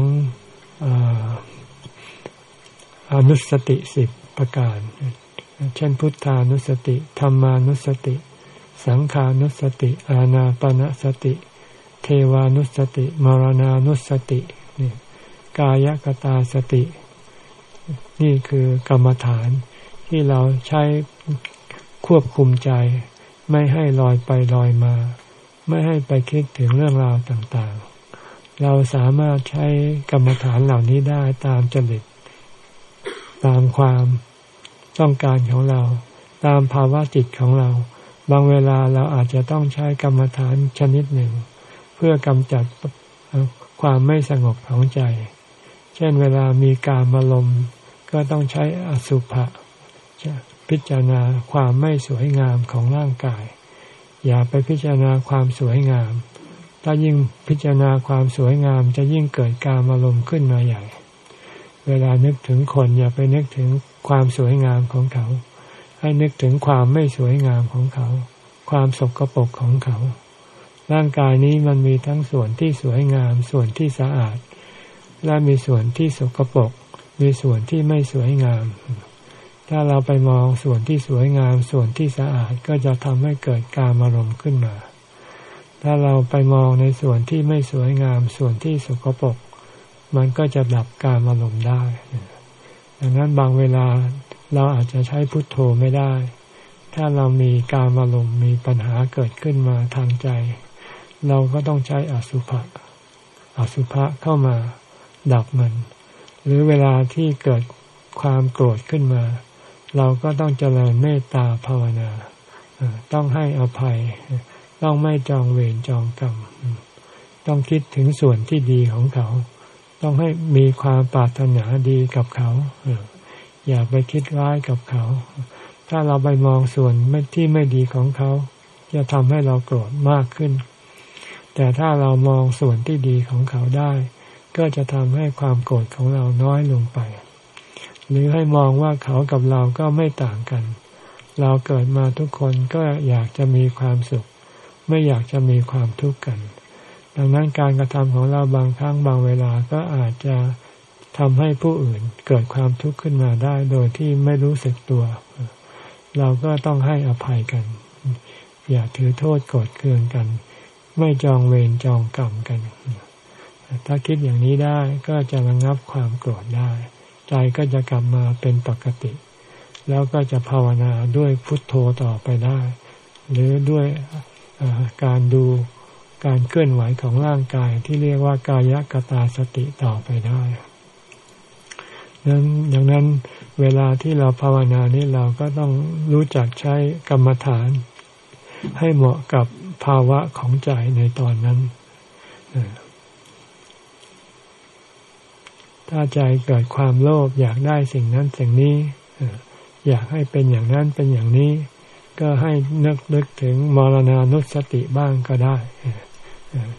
อนุสติสิบประการ เช่น พุทธานุสติธรรมานุสติ สังขานุสติ อาณาปณะสติ เทวานุสติ มรณานุสตินี่กายกตาสติ นี่คือกรรมฐานที่เราใช้ควบคุมใจ ไม่ให้ลอยไปลอยมา ไม่ให้ไปคิดถึงเรื่องราวต่างๆ เราสามารถใช้กรรมฐานเหล่านี้ได้ตามจริต ตามความต้องการของเรา ตามภาวะจิตของเรา บางเวลาเราอาจจะต้องใช้กรรมฐานชนิดหนึ่ง เพื่อกำจัดความไม่สงบของใจ เช่นเวลามีการมาลม ก็ต้องใช้อสุภะพิจารณาความไม่สวยงามของร่างกาย อย่าไปพิจารณาความสวยงาม ถ้ายิ่งพิจารณาความสวยงามจะยิ่งเกิดการอารมณ์ขึ้นมาใหญ่ เวลานึกถึงคนอย่าไปนึกถึงความสวยงามของเขา ให้นึกถึงความไม่สวยงามของเขา ความสกปรกของเขา ร่างกายนี้มันมีทั้งส่วนที่สวยงาม ส่วนที่สะอาด และมีส่วนที่สกปรก มีส่วนที่ไม่สวยงาม ถ้าเราไปมองส่วนที่สวยงาม ส่วนที่สะอาดก็จะทำให้เกิดการอารมณ์ขึ้นมา ถ้าเราไปมองในส่วนที่ไม่สวยงาม ส่วนที่สกปรกมันก็จะดับการอารมณ์ได้ ดังนั้นบางเวลาเราอาจจะใช้พุทโธไม่ได้ ถ้าเรามีการอารมณ์มีปัญหาเกิดขึ้นมาทางใจ เราก็ต้องใช้อสุภะอสุภะเข้ามาดับมัน หรือเวลาที่เกิดความโกรธขึ้นมา เราก็ต้องเจริญเมตตาภาวนาต้องให้อภัย ต้องไม่จองเวรจองกรรม ต้องคิดถึงส่วนที่ดีของเขา ต้องให้มีความปรารถนาดีกับเขา อย่าไปคิดร้ายกับเขา ถ้าเราไปมองส่วนที่ไม่ดีของเขา จะทำให้เราโกรธมากขึ้น แต่ถ้าเรามองส่วนที่ดีของเขาได้ ก็จะทำให้ความโกรธของเราน้อยลงไป หรือให้มองว่าเขากับเราก็ไม่ต่างกัน เราเกิดมาทุกคนก็อยากจะมีความสุข ไม่อยากจะมีความทุกข์กัน ดังนั้นการกระทำของเราบางครั้งบางเวลาก็อาจจะทำให้ผู้อื่นเกิดความทุกข์ขึ้นมาได้โดยที่ไม่รู้สึกตัว เราก็ต้องให้อภัยกัน อย่าถือโทษโกรธเคืองกัน ไม่จองเวรจองกรรมกัน ถ้าคิดอย่างนี้ได้ก็จะระงับความโกรธได้ ใจก็จะกลับมาเป็นปกติ แล้วก็จะภาวนาด้วยพุทโธต่อไปได้ หรือด้วยการดูการเคลื่อนไหวของร่างกายที่เรียกว่ากายกตาสติต่อไปได้ดังดังนั้นเวลาที่เราภาวนานี้เราก็ต้องรู้จักใช้กรรมฐาน ให้เหมาะกับภาวะของใจในตอนนั้น ถ้าใจเกิดความโลภอยากได้สิ่งนั้นสิ่งนี้อยากให้เป็นอย่างนั้นเป็นอย่างนี้ ก็ให้นึกนึกถึงมรณานุสติบ้างก็ได้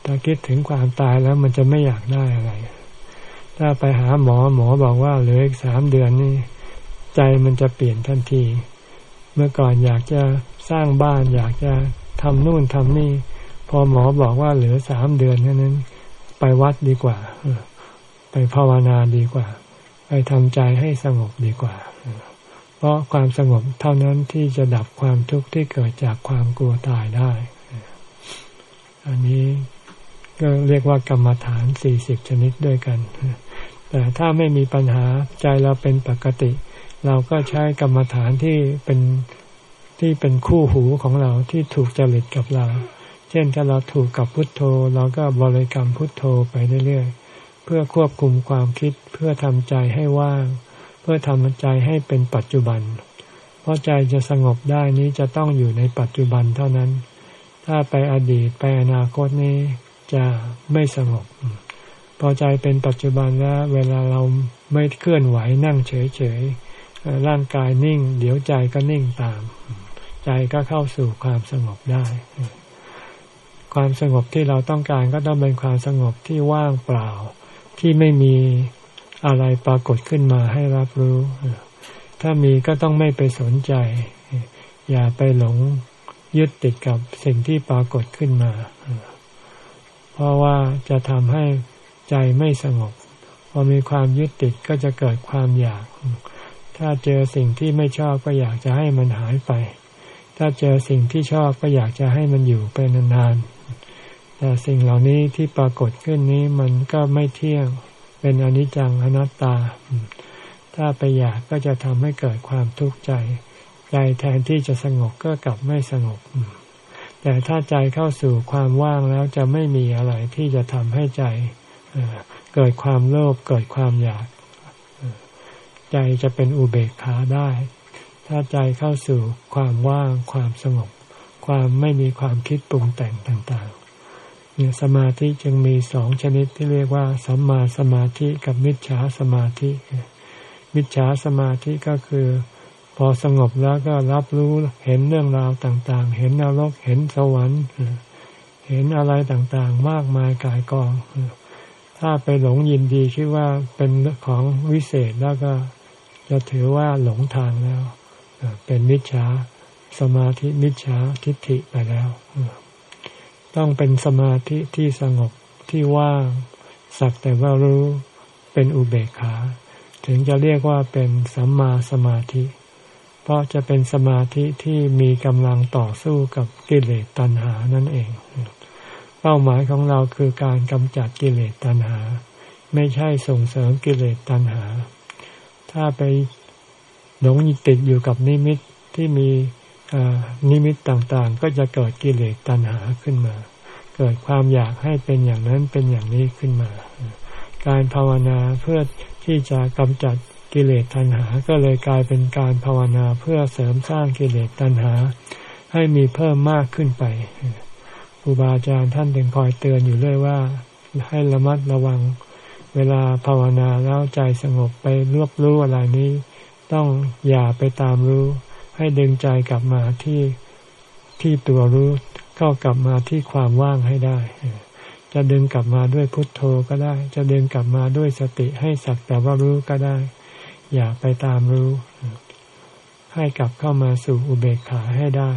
ถ้าคิดถึงความตายแล้วมันจะไม่อยากได้อะไร ถ้าไปหาหมอหมอบอกว่าเหลืออีกสามเดือนนี่ใจมันจะเปลี่ยนทันที เมื่อก่อนอยากจะสร้างบ้านอยากจะทำนู่นทำนี่ พอหมอบอกว่าเหลือสามเดือนนั้น ไปวัดดีกว่า ไปภาวนาดีกว่า ไปทำใจให้สงบดีกว่า เพราะความสงบเท่านั้นที่จะดับความทุกข์ที่เกิดจากความกลัวตายได้ อันนี้ก็เรียกว่ากรรมฐานสี่สิบชนิดด้วยกัน แต่ถ้าไม่มีปัญหาใจเราเป็นปกติ เราก็ใช้กรรมฐานที่เป็นที่เป็นคู่หูของเราที่ถูกจริตกับเรา เช่นถ้าเราถูกกับพุทโธ เราก็บริกรรมพุทโธไปเรื่อยๆ เพื่อควบคุมความคิดเพื่อทำใจให้ว่าง เพื่อทำใจให้เป็นปัจจุบัน เพราะใจจะสงบได้นี้จะต้องอยู่ในปัจจุบันเท่านั้น ถ้าไปอดีตไปอนาคตนี้จะไม่สงบ พอใจเป็นปัจจุบันแล้วเวลาเราไม่เคลื่อนไหวนั่งเฉยๆร่างกายนิ่ง เดี๋ยวใจก็นิ่งตาม ใจก็เข้าสู่ความสงบได้คความสงบที่เราต้องการก็ต้องเป็นความสงบที่ว่างเปล่า ที่ไม่มีอะไรปรากฏขึ้นมาให้รับรู้ ถ้ามีก็ต้องไม่ไปสนใจ อย่าไปหลงยึดติดกับสิ่งที่ปรากฏขึ้นมา เพราะว่าจะทำให้ใจไม่สงบ พอมีความยึดติดก็จะเกิดความอยาก ถ้าเจอสิ่งที่ไม่ชอบก็อยากจะให้มันหายไป ถ้าเจอสิ่งที่ชอบก็อยากจะให้มันอยู่ไปนานๆ แต่สิ่งเหล่านี้ที่ปรากฏขึ้นนี้มันก็ไม่เที่ยง เป็นอนิจจังอนัตตา ถ้าไปอยากก็จะทำให้เกิดความทุกข์ใจ ใจแทนที่จะสงบก็กลับไม่สงบ แต่ถ้าใจเข้าสู่ความว่างแล้วจะไม่มีอะไรที่จะทำให้ใจเกิดความโลภเกิดความอยาก ใจจะเป็นอุเบกขาได้ ถ้าใจเข้าสู่ความว่างความสงบ ความไม่มีความคิดปรุงแต่งต่าง สมาธิจึงมีสองชนิดที่เรียกว่าสัมมาสมาธิกับมิจฉาสมาธิ มิจฉาสมาธิก็คือ พอสงบแล้วก็รับรู้เห็นเรื่องราวต่างๆ เห็นนรกเห็นสวรรค์ เห็นอะไรต่างๆ มากมายกายกอง ถ้าไปหลงยินดีคิดว่าเป็นของวิเศษแล้วก็จะถือว่าหลงทางแล้ว เป็นมิจฉาสมาธิมิจฉาทิฏฐิไปแล้ว ต้องเป็นสมาธิที่สงบที่ว่างสักแต่ว่ารู้เป็นอุเบกขา ถึงจะเรียกว่าเป็นสัมมาสมาธิ เพราะจะเป็นสมาธิที่มีกำลังต่อสู้กับกิเลสตัณหานั่นเอง เป้าหมายของเราคือการกำจัดกิเลสตัณหา ไม่ใช่ส่งเสริมกิเลสตัณหา ถ้าไปหลงติดอยู่กับนิมิตที่มี นิมิตต่างๆ ก็จะเกิดกิเลสตัณหาขึ้นมา เกิดความอยากให้เป็นอย่างนั้นเป็นอย่างนี้ขึ้นมา การภาวนาเพื่อที่จะกำจัดกิเลสตัณหา ก็เลยกลายเป็นการภาวนาเพื่อเสริมสร้างกิเลสตัณหา ให้มีเพิ่มมากขึ้นไปครูบาอาจารย์ท่านถึงคอยเตือนอยู่เรื่อยว่า ให้ระมัดระวัง เวลาภาวนาแล้วใจสงบไปรวบรู้อะไรนี้ ต้องอย่าไปตามรู้ ให้ดึงใจกลับมาที่ที่ตัวรู้เข้ากลับมาที่ความว่างให้ได้ จะดึงกลับมาด้วยพุทโธก็ได้ จะดึงกลับมาด้วยสติให้สักแต่ว่ารู้ก็ได้ อย่าไปตามรู้ ให้กลับเข้ามาสู่อุเบกขาให้ได้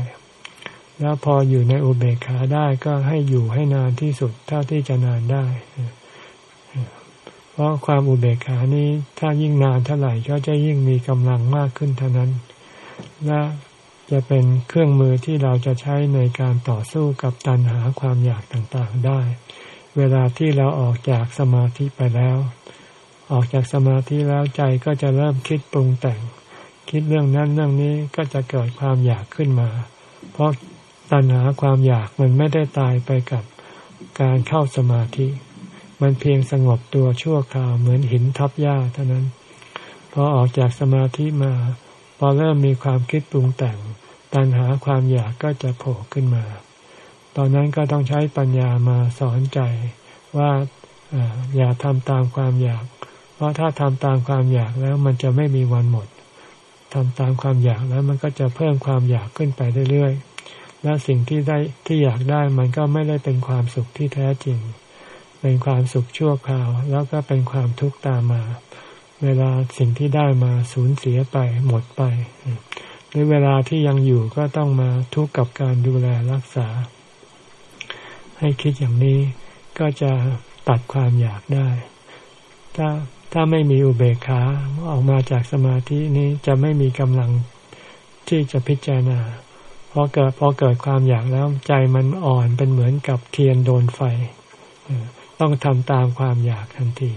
แล้วพออยู่ในอุเบกขาได้ก็ให้อยู่ให้นานที่สุดเท่าที่จะนานได้ เพราะความอุเบกขานี้ถ้ายิ่งนานเท่าไหร่ก็จะยิ่งมีกำลังมากขึ้นเท่านั้น และจะเป็นเครื่องมือที่เราจะใช้ในการต่อสู้กับตัณหาความอยากต่างๆได้ เวลาที่เราออกจากสมาธิไปแล้ว ออกจากสมาธิแล้วใจก็จะเริ่มคิดปรุงแต่ง คิดเรื่องนั้นเรื่องนี้ก็จะเกิดความอยากขึ้นมา เพราะตัณหาความอยากมันไม่ได้ตายไปกับการเข้าสมาธิ มันเพียงสงบตัวชั่วคราวเหมือนหินทับหญ้าเท่านั้น พอออกจากสมาธิมา พอเริ่มมีความคิดปรุงแต่ง ตัณหาความอยากก็จะโผล่ขึ้นมา ตอนนั้นก็ต้องใช้ปัญญามาสอนใจว่าอย่าทำตามความอยาก เพราะถ้าทำตามความอยากแล้วมันจะไม่มีวันหมดทำตามความอยากแล้วมันก็จะเพิ่มความอยากขึ้นไปเรื่อยๆ และสิ่งที่ได้ที่อยากได้มันก็ไม่ได้เป็นความสุขที่แท้จริง เป็นความสุขชั่วคราว แล้วก็เป็นความทุกข์ตามมา เวลาสิ่งที่ได้มาสูญเสียไปหมดไปในเวลาที่ยังอยู่ก็ต้องมาทุกข์กับการดูแลรักษา ให้คิดอย่างนี้ก็จะตัดความอยากได้ ถ้าถ้าไม่มีอุเบกขาออกมาจากสมาธินี้จะไม่มีกำลังที่จะพิจารณาพอเกิดพอเกิดความอยากแล้วใจมันอ่อนเป็นเหมือนกับเทียนโดนไฟ ต้องทำตามความอยากทันที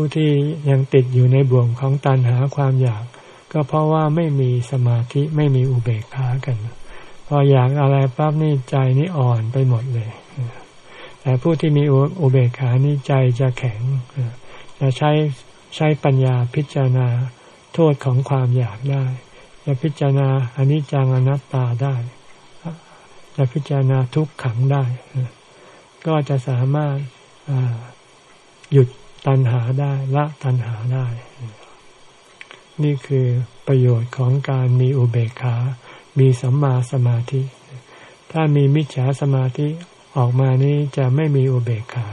ผู้ที่ยังติดอยู่ในบ่วงของตันหาความอยาก ก็เพราะว่าไม่มีสมาธิไม่มีอุเบกขากัน พออยากอะไรปั๊บนี่ใจนี่อ่อนไปหมดเลย แต่ผู้ที่มีอุเบกขานี่ใจจะแข็งจะใช้ใช้ปัญญาพิจารณาโทษของความอยากได้จะพิจารณาอนิจจังอนัตตาได้จะพิจารณาทุกขังได้ ก็จะสามารถหยุด ตัณหาได้ละตัณหาได้ นี่คือประโยชน์ของการมีอุเบกขา มีสัมมาสมาธิ ถ้ามีมิจฉาสมาธิออกมานี้จะไม่มีอุเบกขา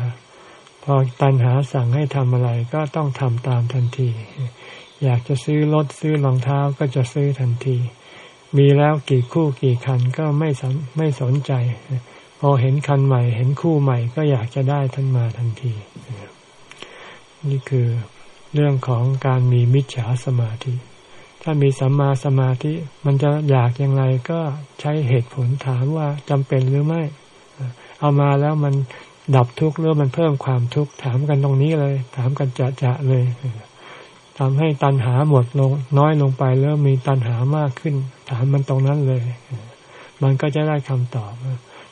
พอตัณหาสั่งให้ทำอะไรก็ต้องทำตามทันที อยากจะซื้อรถซื้อรองเท้าก็จะซื้อทันที มีแล้วกี่คู่กี่คันก็ไม่สนไม่สนใจ พอเห็นคันใหม่ เห็นคู่ใหม่ก็อยากจะได้ทันมาทันที นี่คือเรื่องของการมีมิจฉาสมาธิ ถ้ามีสัมมาสมาธิ มันจะอยากอย่างไรก็ใช้เหตุผลถามว่าจำเป็นหรือไม่ เอามาแล้วมันดับทุกข์หรือมันเพิ่มความทุกข์ถามกันตรงนี้เลย ถามกันจะจะเลยทำให้ตัณหาหมดลง น้อยลงไปแล้วมีตัณหามากขึ้น ถามมันตรงนั้นเลย มันก็จะได้คำตอบ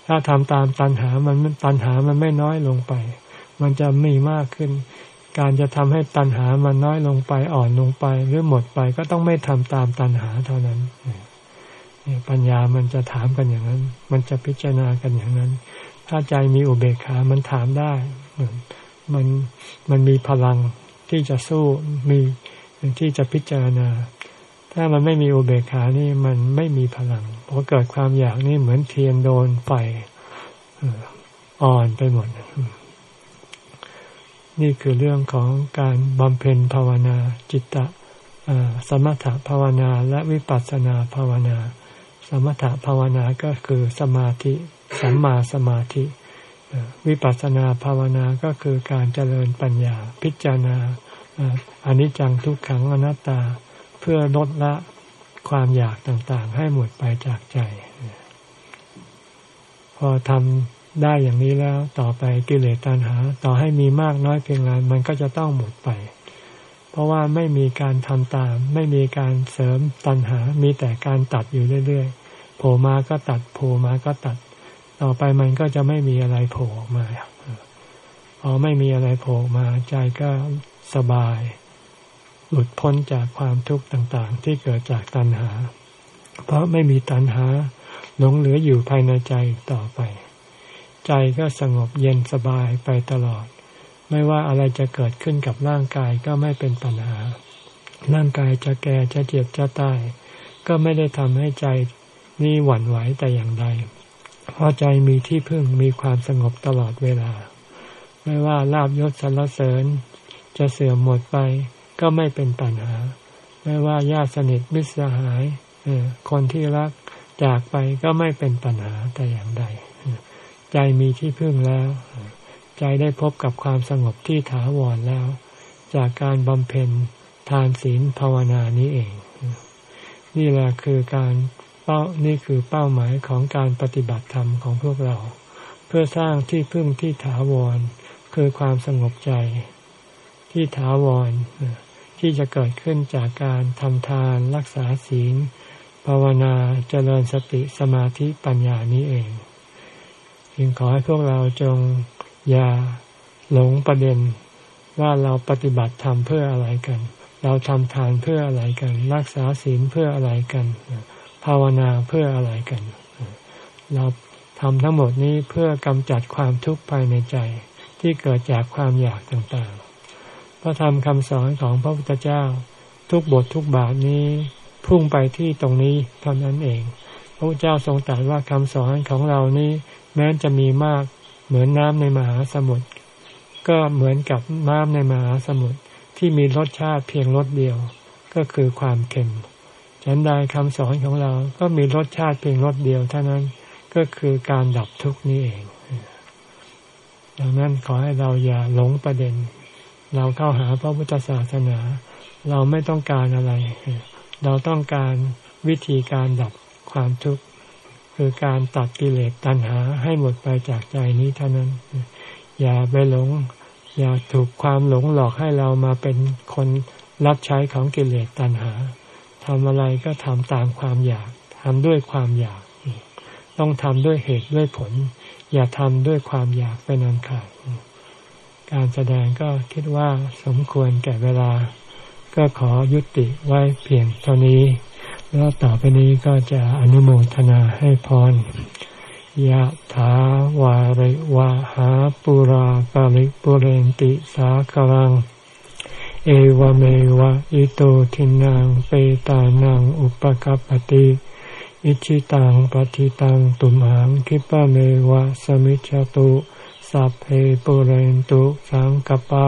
ถ้าทำตามตัณหามันตัณหามันไม่น้อยลงไป มันจะมีมากขึ้น การจะทำให้ตัณหามันน้อยลงไปอ่อนลงไป หรือหมดไปก็ต้องไม่ทำตามตัณหาเท่านั้นปัญญามันจะถามกันอย่างนั้น มันจะพิจารณากันอย่างนั้น ถ้าใจมีอุเบกขา มันถามได้ มันมันมีพลังที่จะสู้มีที่จะพิจารณา ถ้ามันไม่มีอุเบกขานี่มันไม่มีพลังพอเกิดความอยากนี่เหมือนเทียนโดนไฟอ่อนไปหมด นี่คือเรื่องของการบำเพ็ญภาวนาจิตตะสมถภาวนาและวิปัสสนาภาวนา สมถภาวนาก็คือสมาธิสัมมาสมาธิ วิปัสสนาภาวนาก็คือการเจริญปัญญาพิจารณาอนิจจังทุกขังอนัตตาเพื่อลดละความอยากต่างๆ ให้หมดไปจากใจ พอทำ ได้อย่างนี้แล้วต่อไปกิเลสตัณหา ต่อให้มีมากน้อยเพียงไรมันก็จะต้องหมดไป เพราะว่าไม่มีการทำตาม ไม่มีการเสริมตัณหา มีแต่การตัดอยู่เรื่อยๆโผล่มาก็ตัดโผล่มาก็ตัด ต่อไปมันก็จะไม่มีอะไรโผล่มาพอไม่มีอะไรโผล่มาใจก็สบาย หลุดพ้นจากความทุกข์ต่างๆ ที่เกิดจากตัณหา เพราะไม่มีตัณหาหลงเหลืออยู่ภายในใจต่อไป ใจก็สงบเย็นสบายไปตลอด ไม่ว่าอะไรจะเกิดขึ้นกับร่างกายก็ไม่เป็นปัญหา ร่างกายจะแก่จะเจ็บจะตาย ก็ไม่ได้ทำให้ใจนี่หวั่นไหวแต่อย่างใดเพราะใจมีที่พึ่งมีความสงบตลอดเวลา ไม่ว่าลาบยศสรรเสริญ จะเสื่อมหมดไป ก็ไม่เป็นปัญหา ไม่ว่าญาติสนิทมิตรสหายคนที่รักจากไปก็ไม่เป็นปัญหาแต่อย่างใด ใจมีที่พึ่งแล้ว ใจได้พบกับความสงบที่ถาวรแล้ว จากการบำเพ็ญทานศีลภาวนานี้เอง นี่แหละคือการเป้านี่คือเป้าหมายของการปฏิบัติธรรมของพวกเรา เพื่อสร้างที่พึ่งที่ถาวร คือความสงบใจ ที่ถาวร ที่จะเกิดขึ้นจากการทำทานรักษาศีลภาวนาเจริญสติสมาธิปัญญานี้เอง จึงขอให้พวกเราจงอย่าหลงประเด็นว่าเราปฏิบัติธรรมเพื่ออะไรกัน เราทำทานเพื่ออะไรกัน รักษาศีลเพื่ออะไรกัน ภาวนาเพื่ออะไรกัน เราทำทั้งหมดนี้เพื่อกำจัดความทุกข์ภายในใจที่เกิดจากความอยากต่างๆ พระธรรมคำสอนของพระพุทธเจ้า ทุกบททุกบาทนี้พุ่งไปที่ตรงนี้เท่านั้นเอง พระพุทธเจ้าทรงตรัสว่าคำสอนของเรานี้ แม้จะมีมากเหมือนน้ำในมหาสมุทรก็เหมือนกับน้ำในมหาสมุทรที่มีรสชาติเพียงรสเดียวก็คือความเค็มฉันใดคำสอนของเราก็มีรสชาติเพียงรสเดียวเท่านั้นก็คือการดับทุกข์นี้เอง ดังนั้นขอให้เราอย่าหลงประเด็น เราเข้าหาพระพุทธศาสนา เราไม่ต้องการอะไร เราต้องการวิธีการดับความทุกข์ คือการตัดกิเลสตัณหาให้หมดไปจากใจนี้เท่านั้น อย่าไปหลง อย่าถูกความหลงหลอกให้เรามาเป็นคนรับใช้ของกิเลสตัณหาทำอะไรก็ทำตามความอยากทำด้วยความอยาก ต้องทำด้วยเหตุด้วยผล อย่าทำด้วยความอยากเป็นอันขาดการแสดงก็คิดว่าสมควรแก่เวลา ก็ขอยุติไว้เพียงเท่านี้ แล้วต่อไปนี้ก็จะอนุโมทนาให้พรยะถาวาริวะหาปุราปาริปุเรนติสาคลัง เอวเมวะอิโตทินังเปตานังอุปกัปติอิชิตังปฏิตังตุมหังคิปะเมวะสมิจจตุสัพเพปุเรนตุสังกปา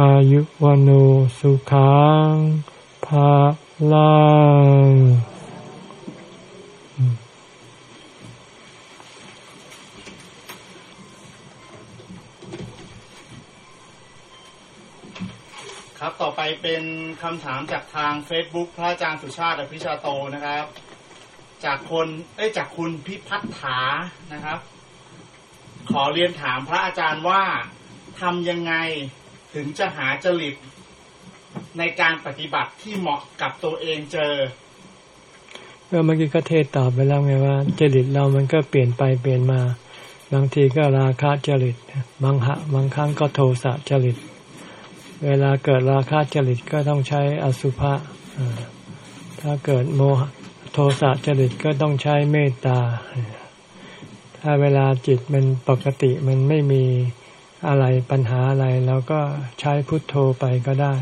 อายุวโนสุขังภาลังครับต่อไปเป็นคำถามจากทาง Facebook พระอาจารย์สุชาติอภิชาโตนะครับ จากคนเอ้จากคุณพิพัฒถานะครับ ขอเรียนถามพระอาจารย์ว่าทำยังไง ถึงจะหาจริตในการปฏิบัติที่เหมาะกับตัวเองเจอเมื่อกี้ก็เทศตอบไปแล้วไงว่า จริตเรามันก็เปลี่ยนไปเปลี่ยนมา บางทีก็ราคะจริตบางหะบางครั้งก็โทสะจริต เวลาเกิดราคะจริตก็ต้องใช้อสุภะถ้าเกิดโมหโทสะจริตก็ต้องใช้เมตตา ถ้าเวลาจิตมันปกติมันไม่มี อะไรปัญหาอะไรเราก็ใช้พุทโธไปก็ได้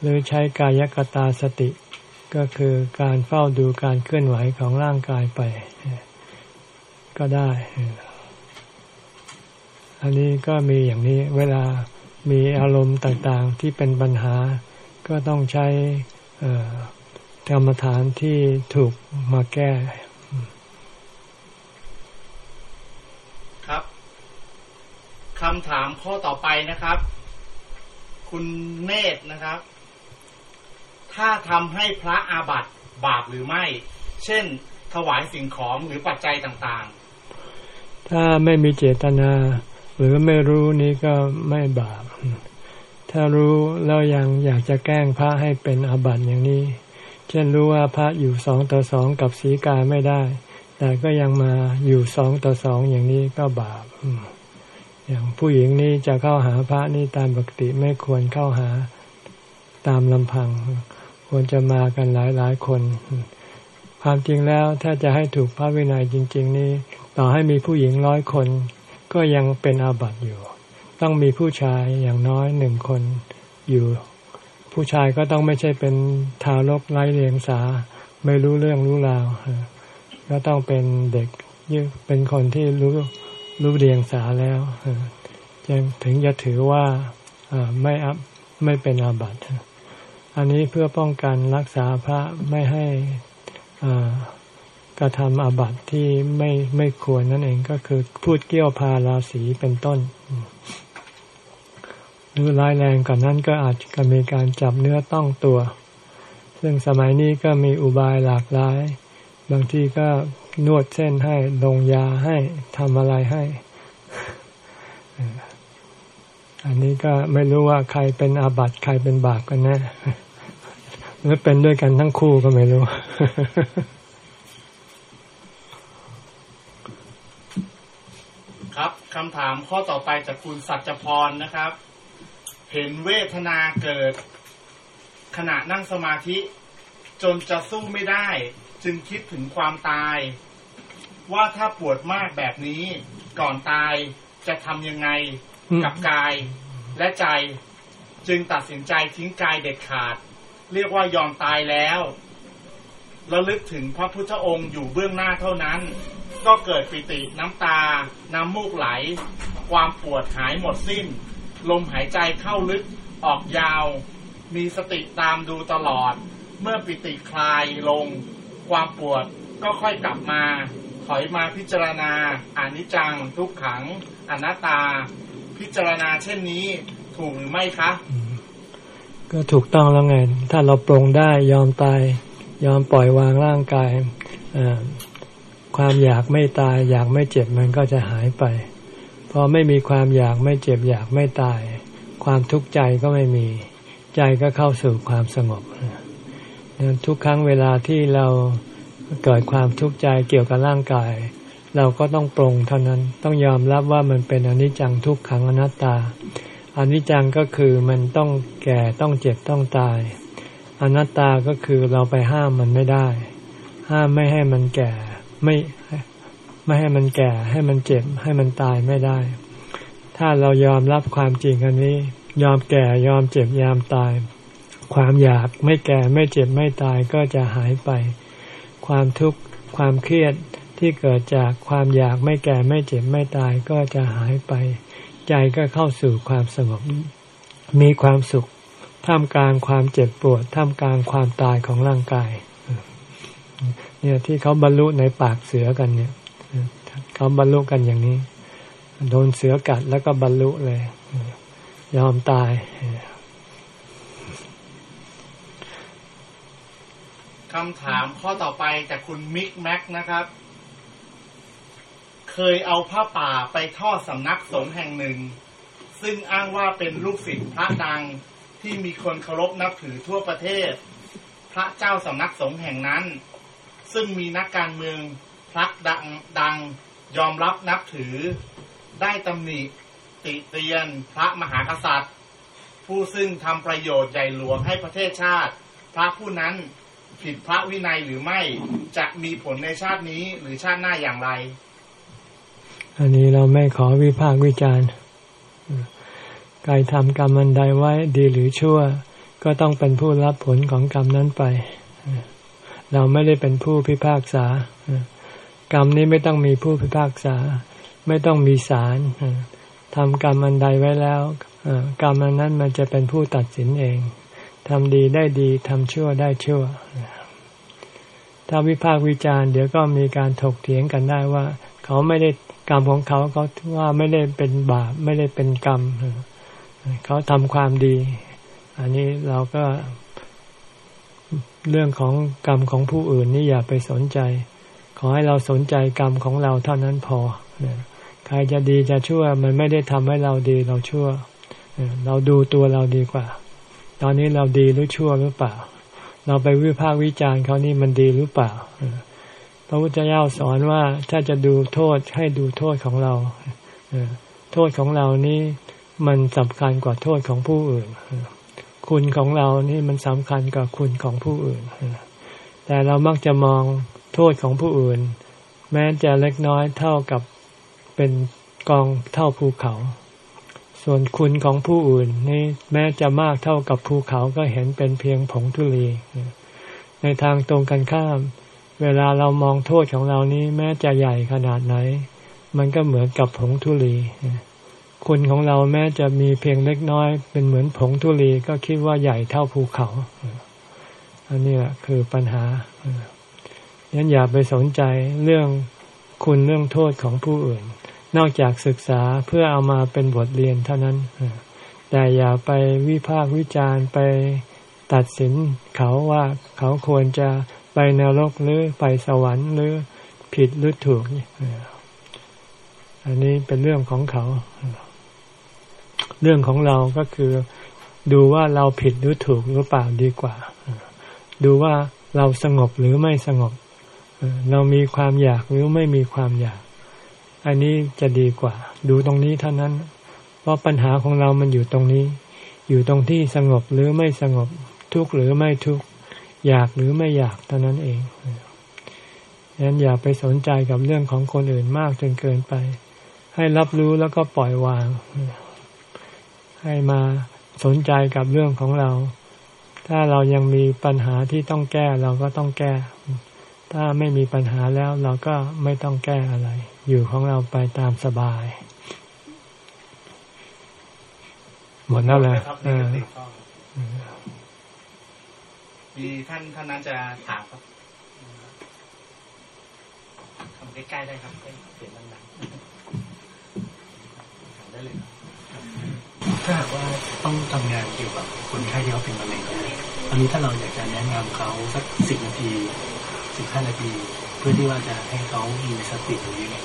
หรือใช้กายกตาสติ ก็คือการเฝ้าดูการเคลื่อนไหวของร่างกายไป ก็ได้ อันนี้ก็มีอย่างนี้เวลามีอารมณ์ต่างๆที่เป็นปัญหา ก็ต้องใช้กรรมฐานที่ถูกมาแก้ ครับ คำถามข้อต่อไปนะครับ คุณเนตรนะครับ ถ้าทำให้พระอาบัติบาปหรือไม่ เช่น ถวายสิ่งของหรือปัจจัยต่างๆ ถ้าไม่มีเจตนา หรือไม่รู้นี้ก็ไม่บาป ถ้ารู้แล้วยังอยากจะแกล้งพระให้เป็นอาบัติอย่างนี้ เช่นรู้ว่าพระอยู่สองต่อสองกับสีกาไม่ได้ แต่ก็ยังมาอยู่สองต่อสองอย่างนี้ก็บาป อย่างผู้หญิงนี่จะเข้าหาพระนี่ตามปกติไม่ควรเข้าหาตามลำพัง ควรจะมากันหลายหลายคน ความจริงแล้วถ้าจะให้ถูกพระวินัยจริง ๆ นี่ต่อให้มีผู้หญิงร้อยคน ก็ยังเป็นอาบัติอยู่ ต้องมีผู้ชายอย่างน้อยหนึ่งคนอยู่ ผู้ชายก็ต้องไม่ใช่เป็นทารกไร้เลียงสา ไม่รู้เรื่องรู้ราวก็ต้องเป็นเด็กเป็นคนที่รู้ รู้เรียงสาแล้วยังถึงจะถือว่าไม่ไม่เป็นอาบัติอันนี้เพื่อป้องกันรักษาพระไม่ให้กระทำอาบัติที่ไม่ไม่ควรนั่นเองก็คือพูดเกี่ยวพาราศีเป็นต้นหรือร้ายแรงกว่านนั้นก็อาจจะมีการจับเนื้อต้องตัว ซึ่งสมัยนี้ก็มีอุบายหลากหลาย บางทีก็ นวดเส้นให้ลงยาให้ทำอะไรให้ อันนี้ก็ไม่รู้ว่าใครเป็นอาบัติใครเป็นบาปกันแนะ่หรือเป็นด้วยกันทั้งคู่ก็ไม่รู้ ครับคำถามข้อต่อไปจากคุณสัจพรนะครับ เห็นเวทนาเกิด ขณะนั่งสมาธิ จนจะสู้ไม่ได้ จึงคิดถึงความตาย ว่าถ้าปวดมากแบบนี้ก่อนตายจะทำยังไงกับกายและใจจึงตัดสินใจทิ้งกายเด็ดขาด เรียกว่ายอมตายแล้วระลึกถึงพระพุทธองค์อยู่เบื้องหน้าเท่านั้น ก็เกิดปิติน้ำตา น้ำมูกไหล ความปวดหายหมดสิ้น ลมหายใจเข้าลึกออกยาว มีสติตามดูตลอด เมื่อปิติคลายลง ความปวดก็ค่อยกลับมา ถอยมาพิจารณาอนิจจัง ทุกขังอนัตตา พิจารณาเช่นนี้ถูกหรือไม่คะ ก็ถูกต้องแล้วไง ถ้าเราปรงได้ยอมตาย ยอมปล่อยวางร่างกายความอยากไม่ตาย อยากไม่เจ็บมันก็จะหายไป พอไม่มีความอยากไม่เจ็บ อยากไม่ตาย ความทุกข์ใจก็ไม่มี ใจก็เข้าสู่ความสงบทุกครั้งเวลาที่เรา เกิดความทุกข์ใจเกี่ยวกับร่างกาย เราก็ต้องปรงเท่านั้นต้องยอมรับว่ามันเป็นอนิจจังทุกขังอนัตตาอนิจจังก็คือมันต้องแก่ต้องเจ็บต้องตาย อนัตตาก็คือเราไปห้ามมันไม่ได้ ห้ามไม่ให้มันแก่ไม่ไม่ให้มันแก่ ให้มันเจ็บ ให้มันตายไม่ได้ ถ้าเรายอมรับความจริงอันนี้ ยอมแก่ยอมเจ็บยอมตาย ความอยากไม่แก่ไม่เจ็บไม่ตายก็จะหายไป ความทุกข์ความเครียดที่เกิดจากความอยากไม่แก่ไม่เจ็บไม่ตายก็จะหายไป ใจก็เข้าสู่ความสงบ มีความสุขท่ามกลางความเจ็บปวดท่ามกลางความตายของร่างกาย เนี่ยที่เขาบรรลุในปากเสือกันเนี่ยเขาบรรลุกันอย่างนี้ โดนเสือกัดแล้วก็บรรลุเลย ยอมตาย คำถามข้อต่อไปจากคุณมิกแม็กนะครับ เคยเอาผ้าป่าไปทอดสำนักสงฆ์แห่งหนึ่ง ซึ่งอ้างว่าเป็นลูกศิษย์พระดังที่มีคนเคารพนับถือทั่วประเทศ พระเจ้าสำนักสงฆ์แห่งนั้น ซึ่งมีนักการเมืองพระดังดังยอมรับนับถือ ได้ตำหนิติเตียนพระมหากษัตริย์ ผู้ซึ่งทำประโยชน์ใหญ่หลวงให้ประเทศชาติ พระผู้นั้น ผิดพระวินัยหรือไม่จะมีผลในชาตินี้หรือชาติหน้าอย่างไร อันนี้เราไม่ขอวิพากษ์วิจารณ์กายทำกรรมอันใดไว้ดีหรือชั่ว ก็ต้องเป็นผู้รับผลของกรรมนั้นไป เราไม่ได้เป็นผู้พิพากษากรรมนี้ไม่ต้องมีผู้พิพากษา ไม่ต้องมีศาลทำกรรมอันใดไว้แล้วกรรมอันนั้นมันจะเป็นผู้ตัดสินเอง ทำดีได้ดีทำชั่วได้ชั่ว ถ้าวิพากษ์วิจารณ์เดี๋ยวก็มีการถกเถียงกันได้ว่า เขาไม่ได้กรรมของเขาเขาว่าไม่ได้เป็นบาปไม่ได้เป็นกรรม เขาทำความดี อันนี้เราก็เรื่องของกรรมของผู้อื่นนี่อย่าไปสนใจ ขอให้เราสนใจกรรมของเราเท่านั้นพอใครจะดีจะชั่ว มันไม่ได้ทำให้เราดีเราชั่ว เราดูตัวเราดีกว่า ตอนนี้เราดีหรือชั่วหรือเปล่า เราไปวิพากษ์วิจารณ์เขานี่มันดีหรือเปล่าพระพุทธเจ้าสอนว่าถ้าจะดูโทษให้ดูโทษของเราโทษของเรานี่มันสำคัญกว่าโทษของผู้อื่น คุณของเรานี่มันสำคัญกว่าคุณของผู้อื่น แต่เรามักจะมองโทษของผู้อื่น แม้จะเล็กน้อยเท่ากับเป็นกองเท่าภูเขา ส่วนคุณของผู้อื่นนี่แม้จะมากเท่ากับภูเขาก็เห็นเป็นเพียงผงทุลีในทางตรงกันข้าม เวลาเรามองโทษของเรานี้แม้จะใหญ่ขนาดไหน มันก็เหมือนกับผงทุลีคุณของเราแม้จะมีเพียงเล็กน้อย เป็นเหมือนผงทุลีก็คิดว่าใหญ่เท่าภูเขาอันนี้แหละคือปัญหายันอย่าไปสนใจเรื่องคุณเรื่องโทษของผู้อื่น นอกจากศึกษาเพื่อเอามาเป็นบทเรียนเท่านั้น แต่อย่าไปวิพากษ์วิจารณ์ไปตัดสินเขาว่าเขาควรจะไปนรกหรือไปสวรรค์หรือผิดหรือถูก อันนี้เป็นเรื่องของเขา เรื่องของเราก็คือ ดูว่าเราผิดหรือถูกหรือเปล่าดีกว่า ดูว่าเราสงบหรือไม่สงบ เรามีความอยากหรือไม่มีความอยาก อันนี้จะดีกว่า ดูตรงนี้เท่านั้น เพราะปัญหาของเรามันอยู่ตรงนี้ อยู่ตรงที่สงบหรือไม่สงบทุกข์หรือไม่ทุกข์อยากหรือไม่อยากเท่านั้นเองดังนั้นอย่าไปสนใจกับเรื่องของคนอื่นมากจนเกินไป ให้รับรู้แล้วก็ปล่อยวาง ให้มาสนใจกับเรื่องของเรา ถ้าเรายังมีปัญหาที่ต้องแก้เราก็ต้องแก้ ถ้าไม่มีปัญหาแล้วเราก็ไม่ต้องแก้อะไร อยู่ของเราไปตามสบาย หมดแล้วแหละมีท่านท่านนั้นจะถามครับทำใกล้ๆได้ครับเสียงดังๆถามได้เลยถ้าหากว่าต้องทำงานเกี่ยวกับคนไข้ที่เขาเป็นมะเร็งอันนี้ถ้าเราอยากจะแนะนำเขาสักสิบนาที สิบห้านาทีเพื่อที่ว่าจะให้เขามีสติหรือยังไง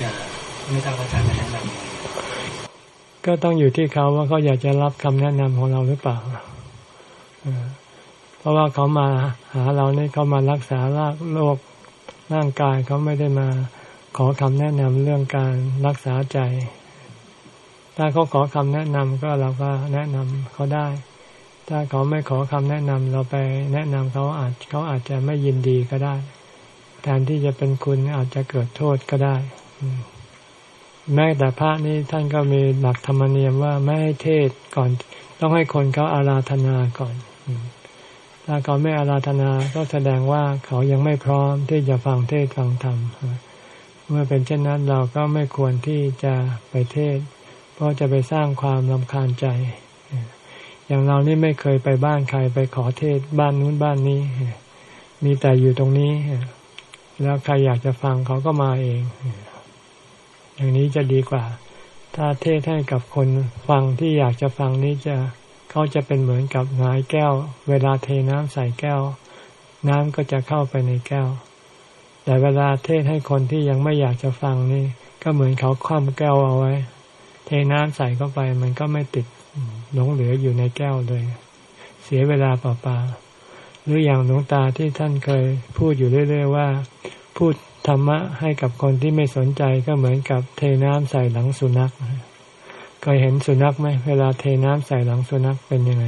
จะไม่ทราบอาจารย์แนะนำก็ต้องอยู่ที่เขาว่าเขาอยากจะรับคำแนะนำของเราหรือเปล่าเพราะว่าเขามาหาเราเนี่ยเขามารักษาโรคร่างกายเขาไม่ได้มาขอคำแนะนำเรื่องการรักษาใจ ถ้าเขาขอคำแนะนำก็เราก็แนะนำเขาได้ ถ้าเขาไม่ขอคำแนะนำเราไปแนะนำเขาอาจเขาอาจจะไม่ยินดีก็ได้แทนที่จะเป็นคุณอาจจะเกิดโทษก็ได้แม้แต่พระนี้ท่านก็มีหลักธรรมเนียมว่าไม่ให้เทศก่อน ต้องให้คนเขาอาราธนาก่อนถ้าเขาไม่อาราธนาก็แสดงว่าเขายังไม่พร้อมที่จะฟังเทศฟังธรรมเมื่อเป็นเช่นนั้นเราก็ไม่ควรที่จะไปเทศ เพราะจะไปสร้างความลำคาญใจ อย่างเรานี่ไม่เคยไปบ้านใครไปขอเทศบ้านนู้นบ้านนี้ มีแต่อยู่ตรงนี้ แล้วใครอยากจะฟังเขาก็มาเอง อย่างนี้จะดีกว่า ถ้าเทศให้กับคนฟังที่อยากจะฟังนี้จะเขาจะเป็นเหมือนกับงายแก้ว เวลาเทน้ำใส่แก้ว น้ำก็จะเข้าไปในแก้ว แต่เวลาเทศให้คนที่ยังไม่อยากจะฟังนี่ ก็เหมือนเขาคว่ำแก้วเอาไว้ เทน้ำใส่เข้าไปมันก็ไม่ติด หลงเหลืออยู่ในแก้วเลย เสียเวลาเปล่าๆหรืออย่างหลวงตาที่ท่านเคยพูดอยู่เรื่อย ๆ ว่า พูดธรรมะให้กับคนที่ไม่สนใจก็เหมือนกับเทน้ำใส่หลังสุนัขเคยเห็นสุนัขไหมเวลาเทน้ำใส่หลังสุนัขเป็นยังไง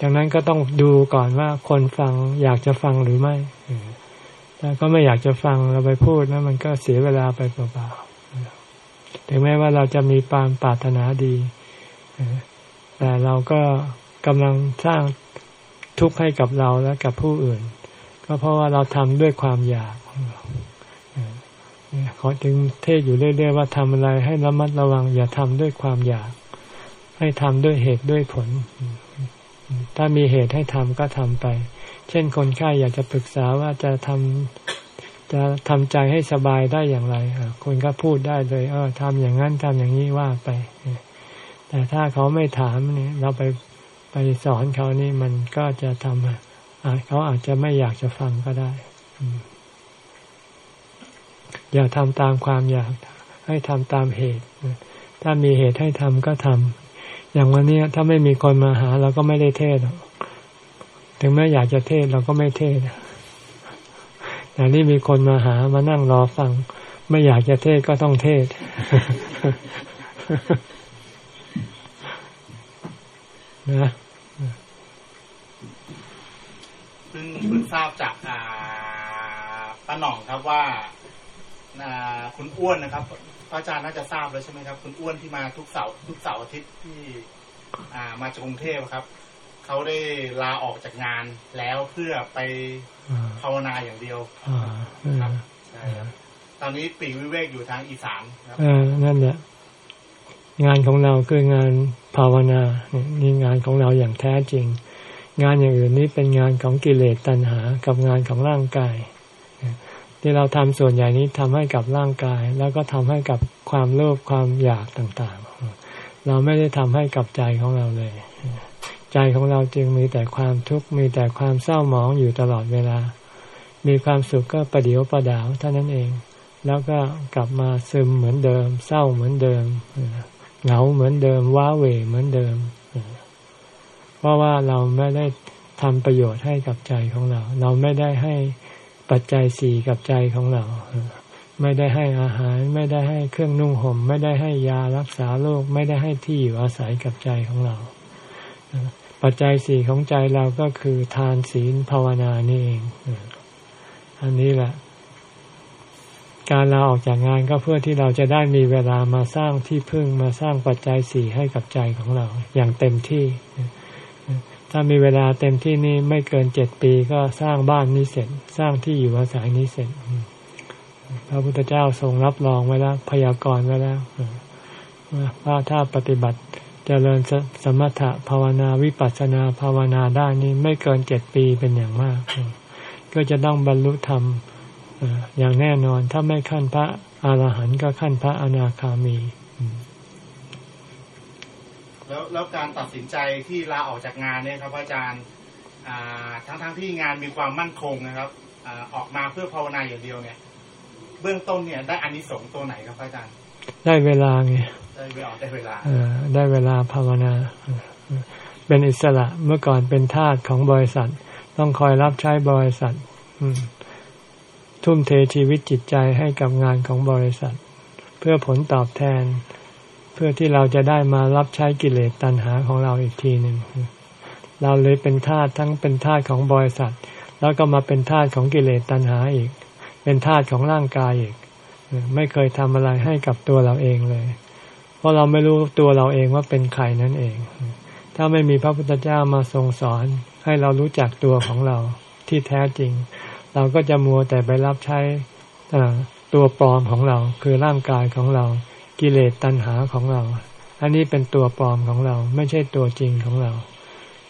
ดังนั้นก็ต้องดูก่อนว่าคนฟังอยากจะฟังหรือไม่ถ้าก็ไม่อยากจะฟังเราไปพูดนะมันก็เสียเวลาไปเปล่าๆ ถึงแม้ว่าเราจะมีปานปรารถนาดีแต่เราก็กำลังสร้างทุกข์ให้กับเราและกับผู้อื่น ก็เพราะว่าเราทำด้วยความอยากขอจึงเทศอยู่เรื่อยๆว่าทำอะไรให้ระมัดระวัง อย่าทำด้วยความอยาก ให้ทำด้วยเหตุด้วยผล ถ้ามีเหตุให้ทำก็ทำไป เช่นคนไข้อยากจะปรึกษาว่าจะทำ จะทำใจให้สบายได้อย่างไรคนก็พูดได้เลย เออทำอย่างนั้นทำอย่างนี้ว่าไป แต่ถ้าเขาไม่ถามนี่เราไปไปสอนเขานี่มันก็จะทำเขาอาจจะไม่อยากจะฟังก็ได้ อย่าทำตามความอยาก ให้ทำตามเหตุ ถ้ามีเหตุให้ทำก็ทำอย่างวันนี้ถ้าไม่มีคนมาหา เราก็ไม่ได้เทศถึงแม้อยากจะเทศเราก็ไม่เทศ อย่างนี้มีคนมาหามานั่งรอฟัง ไม่อยากจะเทศก็ต้องเทศ นะเพิ่งเพิ่งทราบจากป้าหน่องครับว่าคุณอ้วนนะครับพระอาจารย์น่าจะทราบแล้วใช่ไหมครับ คุณอ้วนที่มาทุกเสาร์ทุกเสาร์อาทิตย์ที่ อ่ามาจากกรุงเทพครับ เขาได้ลาออกจากงานแล้วเพื่อไปภาวนาอย่างเดียวครับใช่ครับตอนนี้ปีวิเวกอยู่ทางอีสานครับอ่านั่นแหละงานของเราคืองานภาวนานี่งานของเราอย่างแท้จริง งานอย่างอื่นนี้เป็นงานของกิเลสตัณหา กับงานของร่างกาย ที่เราทำส่วนใหญ่นี้ทำให้กับร่างกาย แล้วก็ทำให้กับความโลภความอยากต่างๆ เราไม่ได้ทำให้กับใจของเราเลย ใจของเราจึงมีแต่ความทุกข์มีแต่ความเศร้าหมองอยู่ตลอดเวลา มีความสุขก็ประเดียวประดาวเท่านั้นเอง แล้วก็กลับมาซึมเหมือนเดิม เศร้าเหมือนเดิมเหงาเหมือนเดิม ว้าเหวเหมือนเดิม เพราะว่าเราไม่ได้ทำประโยชน์ให้กับใจของเรา เราไม่ได้ให้ปัจจัยสี่กับใจของเรา ไม่ได้ให้อาหาร ไม่ได้ให้เครื่องนุ่งห่ม ไม่ได้ให้ยารักษาโรคไม่ได้ให้ที่อยู่อาศัยกับใจของเรา ปัจจัยสี่ของใจเราก็คือทานศีลภาวนานี่เอง อันนี้แหละ การเราออกจากงานก็เพื่อที่เราจะได้มีเวลามาสร้างที่พึ่งมาสร้างปัจจัยสี่ให้กับใจของเรา อย่างเต็มที่ ถ้ามีเวลาเต็มที่นี่ไม่เกินเจ็ดปีก็สร้างบ้านนี้เสร็จ สร้างที่อยู่อาศัยนี้เสร็จ พระพุทธเจ้าทรงรับรองไว้แล้วพยากรณ์ไว้แล้วว่าถ้าปฏิบัติ จเจริญสมถะภาวนาวิปัสสนาภาวนาได้นี่ไม่เกินเจ็ดปีเป็นอย่างมาก ก็จะต้องบรรลุธรรมอย่างแน่นอนถ้าไม่ขั้นพระอรหันต์ก็ขั้นพระอนาคามี แล้วแล้วการตัดสินใจที่ลาออกจากงานเนี่ยครับอาจารย์ทั้งทั้งที่งานมีความมั่นคงนะครับอออกมาเพื่อภาวนาอย่างเดียวเนี่ย เบื้องต้นเนี่ยได้อานิสงส์ตัวไหนครับอาจารย์ ได้เวลาไงได้เวลา ได้เวลาได้เวลาภาวนา เป็นอิสระเมื่อก่อนเป็นทาสของบริษัท ต้องคอยรับใช้บริษัททุ่มเทชีวิตจิตใจให้กับงานของบริษัท เพื่อผลตอบแทน เพื่อที่เราจะได้มารับใช้กิเลสตัณหาของเราอีกทีหนึ่งเราเลยเป็นทาสทั้งเป็นทาสของบริษัท แล้วก็มาเป็นทาสของกิเลสตัณหาอีก เป็นทาสของร่างกายอีก ไม่เคยทำอะไรให้กับตัวเราเองเลย เพราะเราไม่รู้ตัวเราเองว่าเป็นใครนั่นเอง ถ้าไม่มีพระพุทธเจ้ามาทรงสอน ให้เรารู้จักตัวของเราที่แท้จริง เราก็จะมัวแต่ไปรับใช้ตัวปลอมของเรา คือร่างกายของเรา กิเลสตัณหาของเรา อันนี้เป็นตัวปลอมของเรา ไม่ใช่ตัวจริงของเรา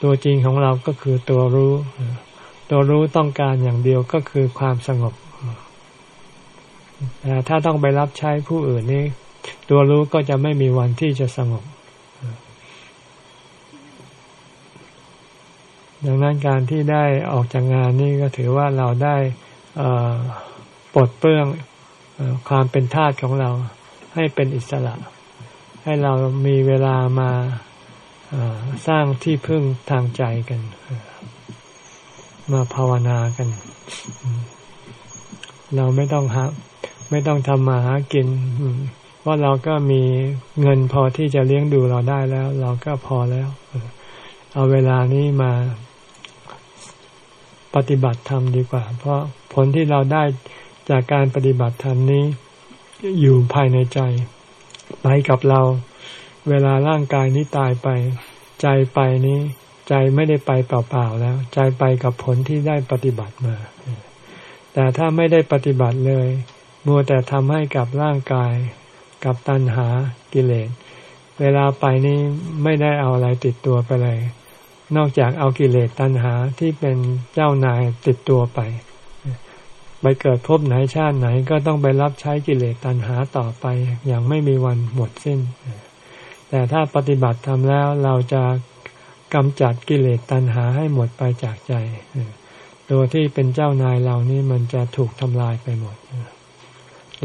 ตัวจริงของเราก็คือตัวรู้ ตัวรู้ต้องการอย่างเดียวก็คือความสงบแต่ถ้าต้องไปรับใช้ผู้อื่นนี่ ตัวรู้ก็จะไม่มีวันที่จะสงบ ดังนั้นการที่ได้ออกจากงานนี่ก็ถือว่าเราได้ปลดเปลื้องความเป็นทาสของเราให้เป็นอิสระ ให้เรามีเวลามาสร้างที่พึ่งทางใจกัน มาภาวนากัน เราไม่ต้องหาไม่ต้องทำมาหากิน เพราะเราก็มีเงินพอที่จะเลี้ยงดูเราได้แล้ว เราก็พอแล้ว เอาเวลานี้มาปฏิบัติธรรมดีกว่า เพราะผลที่เราได้จากการปฏิบัติธรรมนี้ อยู่ภายในใจไปกับเรา เวลาร่างกายนี้ตายไป ใจไปนี้ ใจไม่ได้ไปเปล่าๆแล้ว ใจไปกับผลที่ได้ปฏิบัติมา แต่ถ้าไม่ได้ปฏิบัติเลย มัวแต่ทำให้กับร่างกาย กับตัณหากิเลส เวลาไปนี้ไม่ได้เอาอะไรติดตัวไปเลย นอกจากเอากิเลสตัณหาที่เป็นเจ้านายติดตัวไป ไปเกิดพบไหนชาติไหนก็ต้องไปรับใช้กิเลสตัณหาต่อไป อย่างไม่มีวันหมดสิ้น แต่ถ้าปฏิบัติทำแล้วเราจะกำจัดกิเลสตัณหาให้หมดไปจากใจ ตัวที่เป็นเจ้านายเรานี่มันจะถูกทำลายไปหมด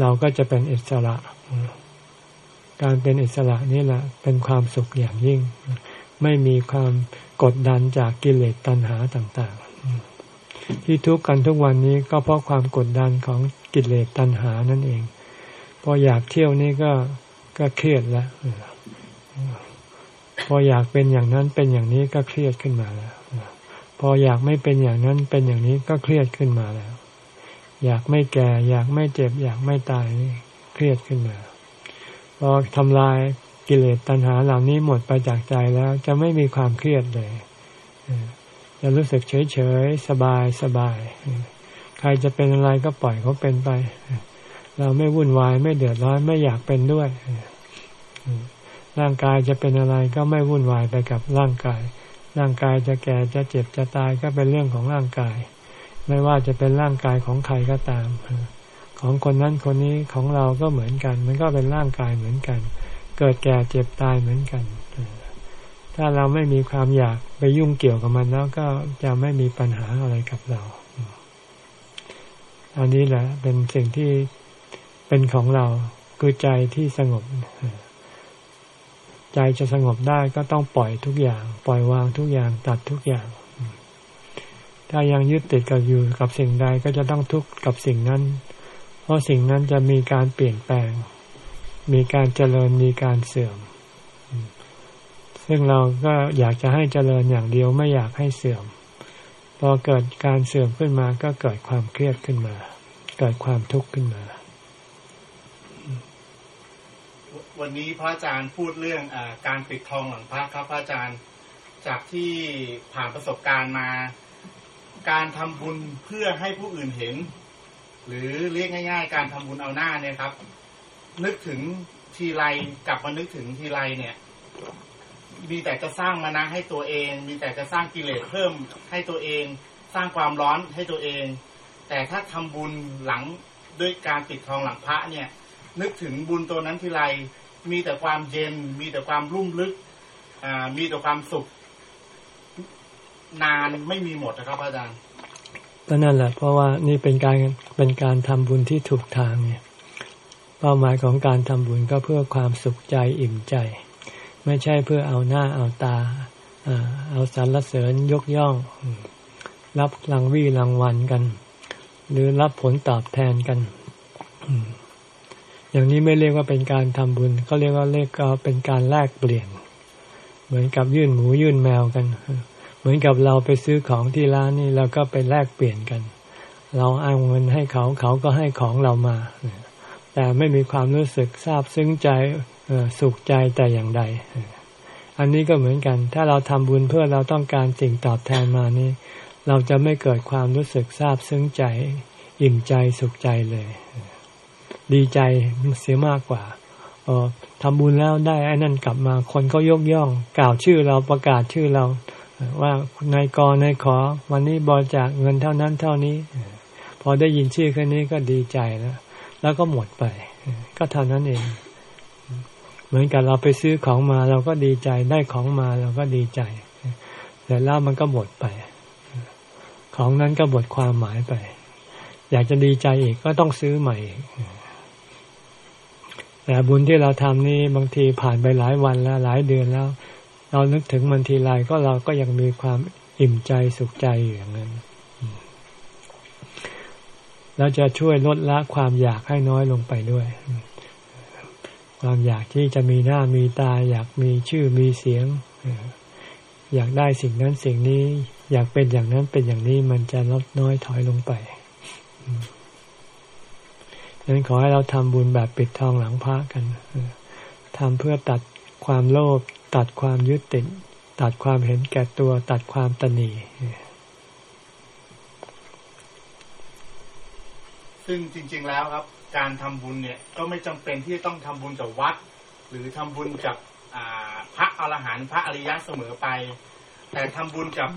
เราก็จะเป็นอิสระ การเป็นอิสระนี่แหละเป็นความสุขอย่างยิ่ง ไม่มีความกดดันจากกิเลสตัณหาต่างๆ ที่ทุกข์กันทุกวันนี้ก็เพราะความกดดันของกิเลสตัณหานั่นเอง พออยากเที่ยวนี่ก็ก็เครียดแล้วพออยากเป็นอย่างนั้นเป็นอย่างนี้ก็เครียดขึ้นมาแล้วพออยากไม่เป็นอย่างนั้นเป็นอย่างนี้ก็เครียดขึ้นมาแล้ว อยากไม่แก่ อยากไม่เจ็บ อยากไม่ตายเครียดขึ้นมา พอทำลายกิเลสตัณหาเหล่านี้หมดไปจากใจแล้วจะไม่มีความเครียดเลยจะรู้สึกเฉยเฉยสบายสบาย ใครจะเป็นอะไรก็ปล่อยเขาเป็นไป เราไม่วุ่นวายไม่เดือดร้อนไม่อยากเป็นด้วยร่างกายจะเป็นอะไรก็ไม่วุ่นวายไปกับร่างกาย ร่างกายจะแก่จะเจ็บจะตายก็เป็นเรื่องของร่างกาย ไม่ว่าจะเป็นร่างกายของใครก็ตาม ของคนนั้นคนนี้ของเราก็เหมือนกัน มันก็เป็นร่างกายเหมือนกัน เกิดแก่เจ็บตายเหมือนกัน ถ้าเราไม่มีความอยากไปยุ่งเกี่ยวกับมันแล้วก็จะไม่มีปัญหาอะไรกับเรา อันนี้แหละ เป็นสิ่งที่เป็นของเราคือใจที่สงบ ใจจะสงบได้ก็ต้องปล่อยทุกอย่าง ปล่อยวางทุกอย่างตัดทุกอย่างถ้ายังยึดติดกับอยู่กับสิ่งใดก็จะต้องทุกข์กับสิ่งนั้น เพราะสิ่งนั้นจะมีการเปลี่ยนแปลง มีการเจริญมีการเสื่อม ซึ่งเราก็อยากจะให้เจริญอย่างเดียวไม่อยากให้เสื่อม พอเกิดการเสื่อมขึ้นมาก็เกิดความเครียดขึ้นมา เกิดความทุกข์ขึ้นมา วันนี้พระอาจารย์พูดเรื่องอการปิดทองหลังพระครับพระอาจารย์จากที่ผ่านประสบการณ์มา การทำบุญเพื่อให้ผู้อื่นเห็น หรือเรียกง่าย ๆ การทำบุญเอาหน้าเนี่ยครับ นึกถึงทีไรกลับมานึกถึงทีไรเนี่ย มีแต่จะสร้างมานะให้ตัวเอง มีแต่จะสร้างกิเลสเพิ่มให้ตัวเอง สร้างความร้อนให้ตัวเอง แต่ถ้าทำบุญหลังด้วยการปิดทองหลังพระเนี่ย นึกถึงบุญตัวนั้นทีไรมีแต่ความเย็น มีแต่ความรุ่มลึกมีแต่ความสุข นานไม่มีหมดนะครับอาจารย์ ก็นั่นแหละ เพราะว่านี่เป็นการเป็นการทำบุญที่ถูกทางเนี่ยเป้าหมายของการทำบุญก็เพื่อความสุขใจอิ่มใจ ไม่ใช่เพื่อเอาหน้าเอาตาเอาสรรเสริญยกย่อง รับรางวีรางวัลกัน หรือรับผลตอบแทนกันอย่างนี้ไม่เรียกว่าเป็นการทำบุญก็เรียกว่าเรียกเป็นการแลกเปลี่ยน เหมือนกับยื่นหมูยื่นแมวกันเมือนกับเราไปซื้อของที่ร้านนี่เราก็ไปแลกเปลี่ยนกัน เราเอาเงินให้เขาเขาก็ให้ของเรามา แต่ไม่มีความรู้สึกซาบซึ้งใจสุขใจแต่อย่างใด อันนี้ก็เหมือนกัน ถ้าเราทำบุญเพื่อเราต้องการสิ่งตอบแทนมานี่เราจะไม่เกิดความรู้สึกซาบซึ้งใจ อิ่มใจสุขใจเลย ดีใจเสียมากกว่าออทำบุญแล้วได้ไอ้นั่นกลับมา คนก็ยกย่อง กล่าวชื่อเราประกาศชื่อเรา ว่านายกนายขอ วันนี้บริจาคเงินเท่านั้นเท่านี้ พอได้ยินชื่อแค่นี้ก็ดีใจแล้วแล้วก็หมดไป ก็เท่านั้นเอง เหมือนกับเราไปซื้อของมา เราก็ดีใจได้ของมาเราก็ดีใจแต่แล้วมันก็หมดไป ของนั้นก็หมดความหมายไป อยากจะดีใจอีกก็ต้องซื้อใหม่แต่บุญที่เราทำนี่บางทีผ่านไปหลายวันแล้ว หลายเดือนแล้ว เรานึกถึงมันทีไรก็เราก็ยังมีความอิ่มใจสุขใจอยู่อย่างนั้นเราจะช่วยลดละความอยากให้น้อยลงไปด้วย ความอยากที่จะมีหน้ามีตา อยากมีชื่อมีเสียง อยากได้สิ่งนั้นสิ่งนี้ อยากเป็นอย่างนั้นเป็นอย่างนี้มันจะลดน้อยถอยลงไปดังนั้นขอให้เราทำบุญแบบปิดทองหลังพระกันทำเพื่อตัดความโลภ ตัดความยึดติด ตัดความเห็นแก่ตัว ตัดความตนีซึ่งจริง ๆแล้วครับ การทำบุญเนี่ยก็ไม่จำเป็นที่ต้องทำบุญกับวัด หรือทำบุญกับพระอรหันต์พระอริยะเสมอไป แต่ทำบุญกับ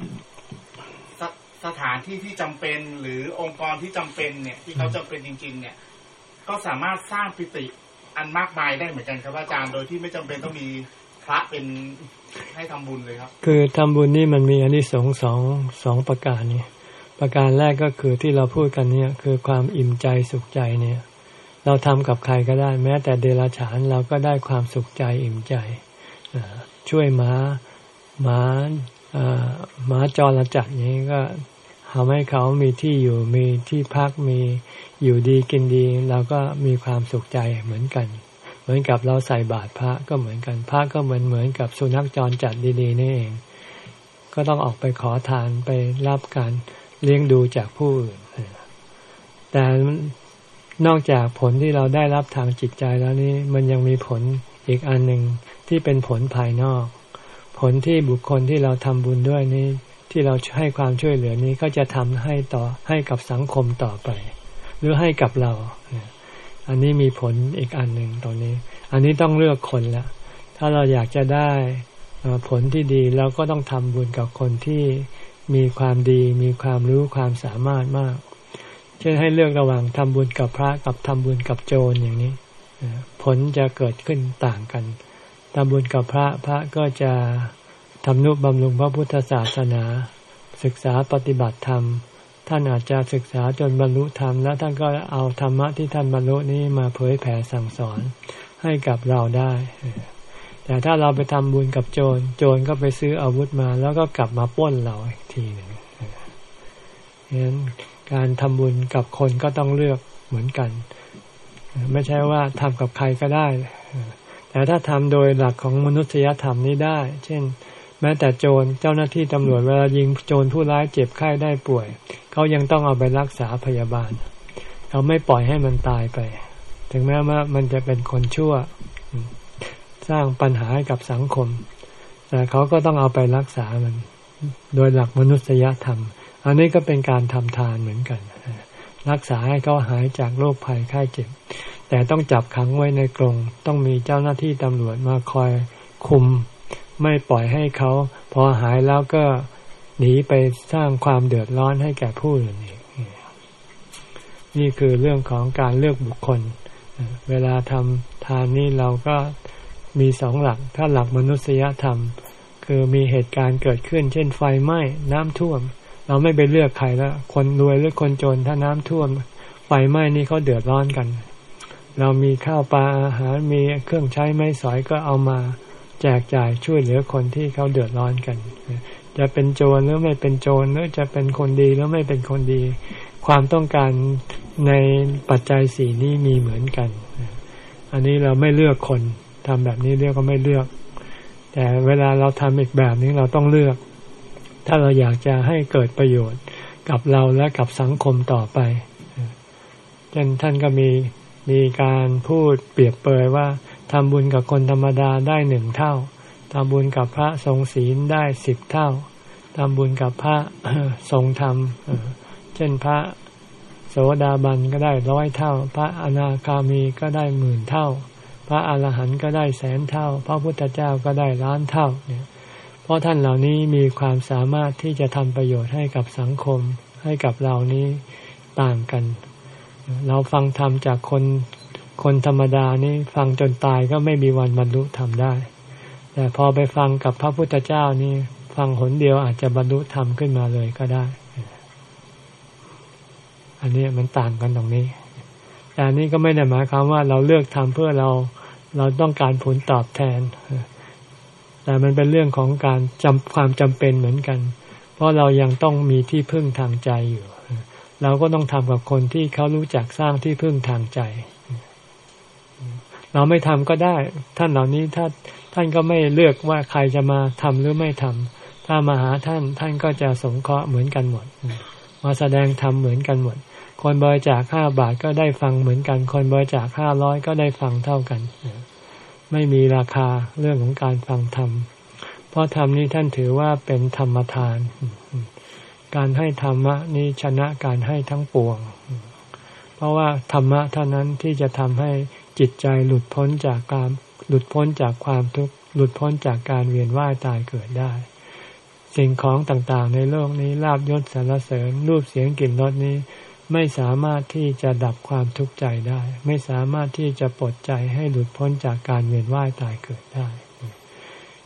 สสถานที่ที่จำเป็นหรือองค์กรที่จำเป็นเนี่ย ที่เขาจำเป็นจริง ๆ เนี่ย ก็สามารถสร้างปิติอันมากมายได้เหมือนกันครับอาจารย์โดยที่ไม่จำเป็นต้องมี ระเป็นให้ทำบุญเลยครับ คือทำบุญนี่มันมีอันนี้สองสองสองประการนี่ประการแรกก็คือที่เราพูดกันเนี่ย คือความอิ่มใจสุขใจเนี่ย เราทำกับใครก็ได้ แม้แต่เดรัจฉานเราก็ได้ความสุขใจอิ่มใจช่วยหมาหมาหมาจรจัดนี้ก็ทำให้เขามีที่อยู่มีที่พักมีอยู่ดีกินดีเราก็มีความสุขใจเหมือนกัน มือนกับเราใส่บาตรพระก็เหมือนกัน พระก็เหมือนเหมือนกับสุนัขจรจัดดีๆนี่เอง ก็ต้องออกไปขอทานไปรับการเลี้ยงดูจากผู้อื่นแต่นอกจากผลที่เราได้รับทางจิตใจแล้วนี่มันยังมีผลอีกอันหนึ่งที่เป็นผลภายนอก ผลที่บุคคลที่เราทำบุญด้วยนี้ ที่เราให้ความช่วยเหลือนี้ก็จะทำให้ต่อให้กับสังคมต่อไป หรือให้กับเรา อันนี้มีผลอีกอันหนึ่งตรงนี้ อันนี้ต้องเลือกคนละถ้าเราอยากจะได้ผลที่ดีเราก็ต้องทำบุญกับคนที่มีความดี มีความรู้ความสามารถมาก เช่นให้เลือกระหว่างทำบุญกับพระกับทำบุญกับโจรอย่างนี้ผลจะเกิดขึ้นต่างกันทำบุญกับพระพระก็จะทำนุบำรุงพระพุทธศาสนา ศึกษาปฏิบัติธรรม ท่านอาจจะศึกษาจนบรรลุธรรมแล้วท่านก็เอาธรรมะที่ท่านบรรลุนี้มาเผยแผ่สั่งสอนให้กับเราได้ แต่ถ้าเราไปทำบุญกับโจร โจรก็ไปซื้ออาวุธมา แล้วก็กลับมาป้นเราอีกทีหนึ่งฉะนั้นการทำบุญกับคนก็ต้องเลือกเหมือนกัน ไม่ใช่ว่าทำกับใครก็ได้ แต่ถ้าทำโดยหลักของมนุษยธรรมนี้ได้ เช่น แม้แต่โจรเจ้าหน้าที่ตำรวจเวลายิงโจรผู้ร้ายเจ็บไข้ได้ป่วย เขายังต้องเอาไปรักษาพยาบาล เขาไม่ปล่อยให้มันตายไป ถึงแม้ว่ามันจะเป็นคนชั่ว สร้างปัญหาให้กับสังคม แต่เขาก็ต้องเอาไปรักษามัน โดยหลักมนุษยธรรม อันนี้ก็เป็นการทำทานเหมือนกัน รักษาให้เขาหายจากโรคภัยไข้เจ็บ แต่ต้องจับขังไว้ในกรงต้องมีเจ้าหน้าที่ตำรวจมาคอยคุม ไม่ปล่อยให้เขา พอหายแล้วก็หนีไปสร้างความเดือดร้อนให้แก่ผู้อื่นอีกนี่คือเรื่องของการเลือกบุคคล เวลาทำทานนี่เราก็มีสองหลัก ถ้าหลักมนุษยธรรม คือมีเหตุการณ์เกิดขึ้น เช่นไฟไหม้น้ำท่วม เราไม่ไปเลือกใครแล้ว คนรวยหรือคนจนถ้าน้ำท่วม ไฟไหม้นี่เขาเดือดร้อนกัน เรามีข้าวปลาอาหารมีเครื่องใช้ไม้สอยก็เอามา แจกจ่ายช่วยเหลือคนที่เขาเดือดร้อนกัน จะเป็นโจรหรือไม่เป็นโจรหรือจะเป็นคนดีหรือไม่เป็นคนดี ความต้องการในปัจจัยสี่นี้มีเหมือนกัน อันนี้เราไม่เลือกคนทำแบบนี้เรียกว่าไม่เลือก แต่เวลาเราทำอีกแบบนี้เราต้องเลือก ถ้าเราอยากจะให้เกิดประโยชน์กับเราและกับสังคมต่อไปเช่นท่านก็มีมีการพูดเปรียบเปยว่า ทำบุญกับคนธรรมดาได้หนึ่งเท่าทำบุญกับพระทรงศีลได้สิบเท่าทำบุญกับพระทรงธรรม เช่นพระโสดาบันก็ได้ร้อยเท่า พระอนาคามีก็ได้หมื่นเท่า พระอรหันต์ก็ได้แสนเท่า พระพุทธเจ้าก็ได้ล้านเท่าเนี่ยเพราะท่านเหล่านี้มีความสามารถที่จะทำประโยชน์ให้กับสังคมให้กับเรานี้ต่างกัน เราฟังธรรมจากคน คนธรรมดานี่ฟังจนตายก็ไม่มีวันบรรลุธรรมได้ แต่พอไปฟังกับพระพุทธเจ้านี่ฟังหนเดียวอาจจะบรรลุธรรมขึ้นมาเลยก็ได้ อันนี้มันต่างกันตรงนี้ แต่นี้ก็ไม่ได้หมายความว่าเราเลือกทำเพื่อเราเราต้องการผลตอบแทน แต่มันเป็นเรื่องของการจำความจำเป็นเหมือนกัน เพราะเรายังต้องมีที่พึ่งทางใจอยู่ เราก็ต้องทำกับคนที่เขารู้จักสร้างที่พึ่งทางใจ เราไม่ทำก็ได้ ท่านเหล่านี้ถ้าท่านก็ไม่เลือกว่าใครจะมาทำหรือไม่ทำถ้ามาหาท่านท่านก็จะสงเคราะห์เหมือนกันหมด มาแสดงธรรมเหมือนกันหมด คนบริจาคห้าบาทก็ได้ฟังเหมือนกัน คนบริจาคห้าร้อยก็ได้ฟังเท่ากัน ไม่มีราคาเรื่องของการฟังธรรม เพราะธรรมนี้ท่านถือว่าเป็นธรรมทาน การให้ธรรมะนี้ชนะการให้ทั้งปวง เพราะว่าธรรมะเท่านั้นที่จะทำให้ จิตใจหลุดพ้นจากการหลุดพ้นจากความทุกข์หลุดพ้นจากการเวียนว่ายตายเกิดได้ สิ่งของต่างๆ ในโลกนี้ลาบยศสรรเสริญรูปเสียงกลิ่นรสนี้ ไม่สามารถที่จะดับความทุกข์ใจได้ ไม่สามารถที่จะปลดใจให้หลุดพ้นจากการเวียนว่ายตายเกิดได้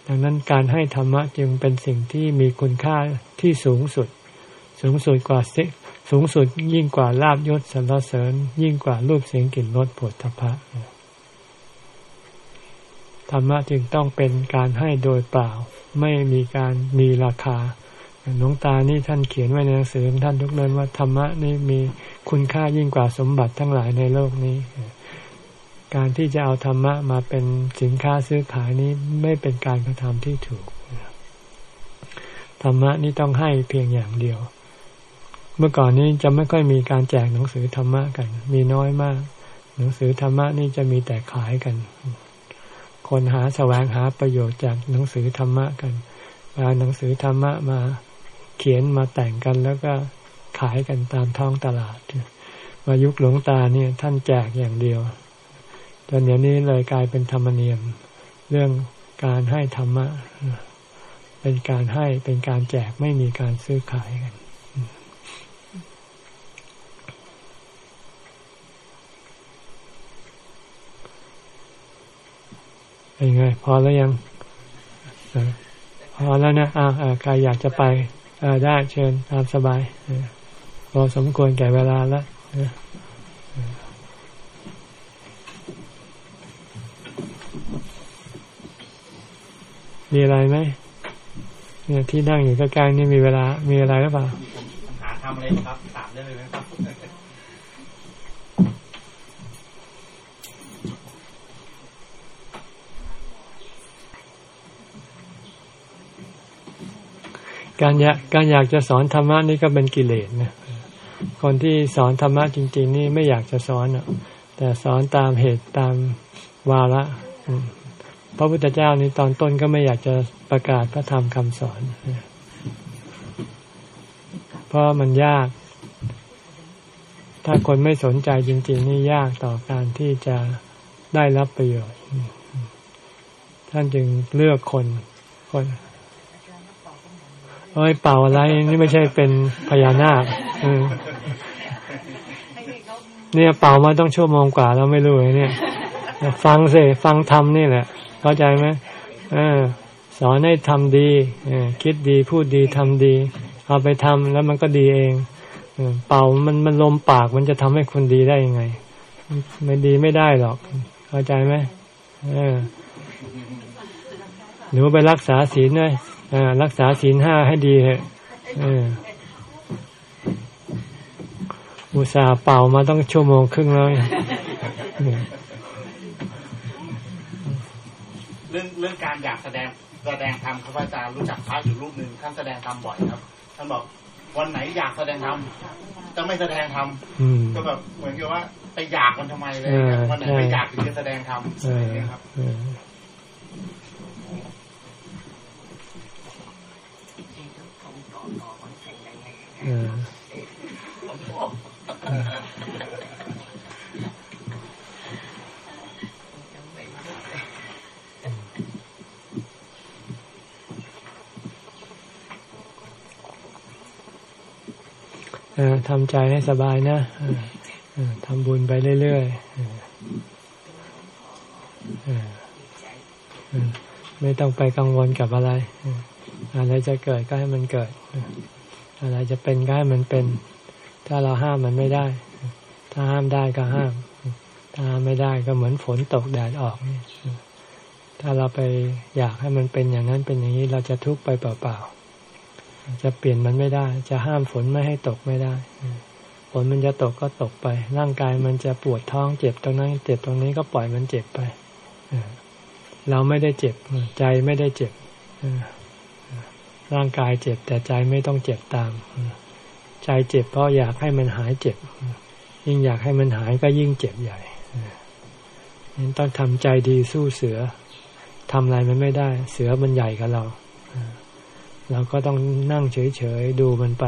ดังนั้นการให้ธรรมะจึงเป็นสิ่งที่มีคุณค่าที่สูงสุด สูงสุดกว่า สูงสุดยิ่งกว่าลาบยศสรรเสริญ ยิ่งกว่ารูปเสียงกลิ่นรสผลทพะธรรมะจึงต้องเป็นการให้โดยเปล่า ไม่มีการมีราคาหลวงตานี่ท่านเขียนไว้ในหนังสือของท่านทุกเล่มว่าธรรมะนี่มีคุณค่ายิ่งกว่าสมบัติทั้งหลายในโลกนี้ การที่จะเอาธรรมะมาเป็นสินค้าซื้อขายนี้ไม่เป็นการกระทำที่ถูกธรรมะนี่ต้องให้เพียงอย่างเดียว เมื่อก่อนนี้จะไม่ค่อยมีการแจกหนังสือธรรมะกัน มีน้อยมาก หนังสือธรรมะนี่จะมีแต่ขายกัน คนหาแสวงหาประโยชน์จากหนังสือธรรมะกันเอาหนังสือธรรมะมาเขียนมาแต่งกันแล้วก็ขายกันตามท้องตลาดมายุคหลวงตาเนี่ยท่านแจกอย่างเดียวจนเดี๋ยวนี้เลยกลายเป็นธรรมเนียม เรื่องการให้ธรรมะ เป็นการให้เป็นการแจกไม่มีการซื้อขายกัน เป็นไง พอแล้วยังพอแล้วนะอ่าใครอยากจะไปได้เชิญตามสบายพอสมควรแก่เวลาแล้วมีอะไรไหมเนี่ยที่นั่งอยู่ใกล้ๆนี่มีเวลา มีอะไรหรือเปล่าหาทำอะไรครับถามได้เลยไหมครับ การอยากการอยากจะสอนธรรมะนี่ก็เป็นกิเลสนะคนที่สอนธรรมะจริง ๆ นี่ไม่อยากจะสอนอะ แต่สอนตามเหตุตามวาระพระพุทธเจ้านี่ตอนต้นก็ไม่อยากจะประกาศพระธรรมคำสอน เพราะมันยาก ถ้าคนไม่สนใจจริง ๆ นี่ยากต่อการที่จะได้รับประโยชน์ ท่านจึงเลือกคนคน เอ้ยเป่าอะไรนี่ไม่ใช่เป็นพญานาคเนี่ยเป่ามาต้องชั่วโมงกว่าเราไม่รู้เลยเนี่ย ฟังสิฟังทำนี่แหละ เข้าใจไหมอสอนให้ทำดีคิดดีพูดดีทำดี เอาไปทำแล้วมันก็ดีเองเป่ามันมันลมปากมันจะทำให้คนดีได้ยังไง ไม่ดีไม่ได้หรอก เข้าใจไหมเออหนูไปรักษาศีลด้วย รักษาศีลห้าให้ดีเหอะอุตส่าห์เป่ามาต้องชั่วโมงครึ่งแล้วเรื่องเรื่องการอยากแสดงแสดงธรรมครับอาจารย์รู้จักพระอยู่รูปหนึ่งท่านแสดงธรรมบ่อยครับ ท่านบอกวันไหนอยากแสดงธรรมจะไม่แสดงธรรมก็แบบเหมือนกับว่าไปอยากมันทำไมเลยวันไหนไม่อยากถึงจะแสดงธรรมอะไรเงี้ยครับ ทำใจให้สบายนะทำบุญไปเรื่อยๆไม่ต้องไปกังวลกับอะไร อะไรจะเกิดก็ให้มันเกิด อะไรจะเป็นก็ให้มันเป็น ถ้าเราห้ามมันไม่ได้ ถ้าห้ามได้ก็ห้าม ถ้าห้ามไม่ได้ก็เหมือนฝนตกแดดออกนี่ถ้าเราไปอยากให้มันเป็นอย่างนั้นเป็นอย่างนี้เราจะทุกข์ไปเปล่าๆจะเปลี่ยนมันไม่ได้ จะห้ามฝนไม่ให้ตกไม่ได้ฝนมันจะตกก็ตกไป ร่างกายมันจะปวดท้องเจ็บตรงนั้นเจ็บตรงนี้ก็ปล่อยมันเจ็บไป เราไม่ได้เจ็บ ใจไม่ได้เจ็บ ร่างกายเจ็บแต่ใจไม่ต้องเจ็บตาม ใจเจ็บเพราะอยากให้มันหายเจ็บ ยิ่งอยากให้มันหายก็ยิ่งเจ็บใหญ่นั้นต้องทำใจดีสู้เสือทำอะไรมันไม่ได้ เสือมันใหญ่กับเรา เราก็ต้องนั่งเฉยๆดูมันไป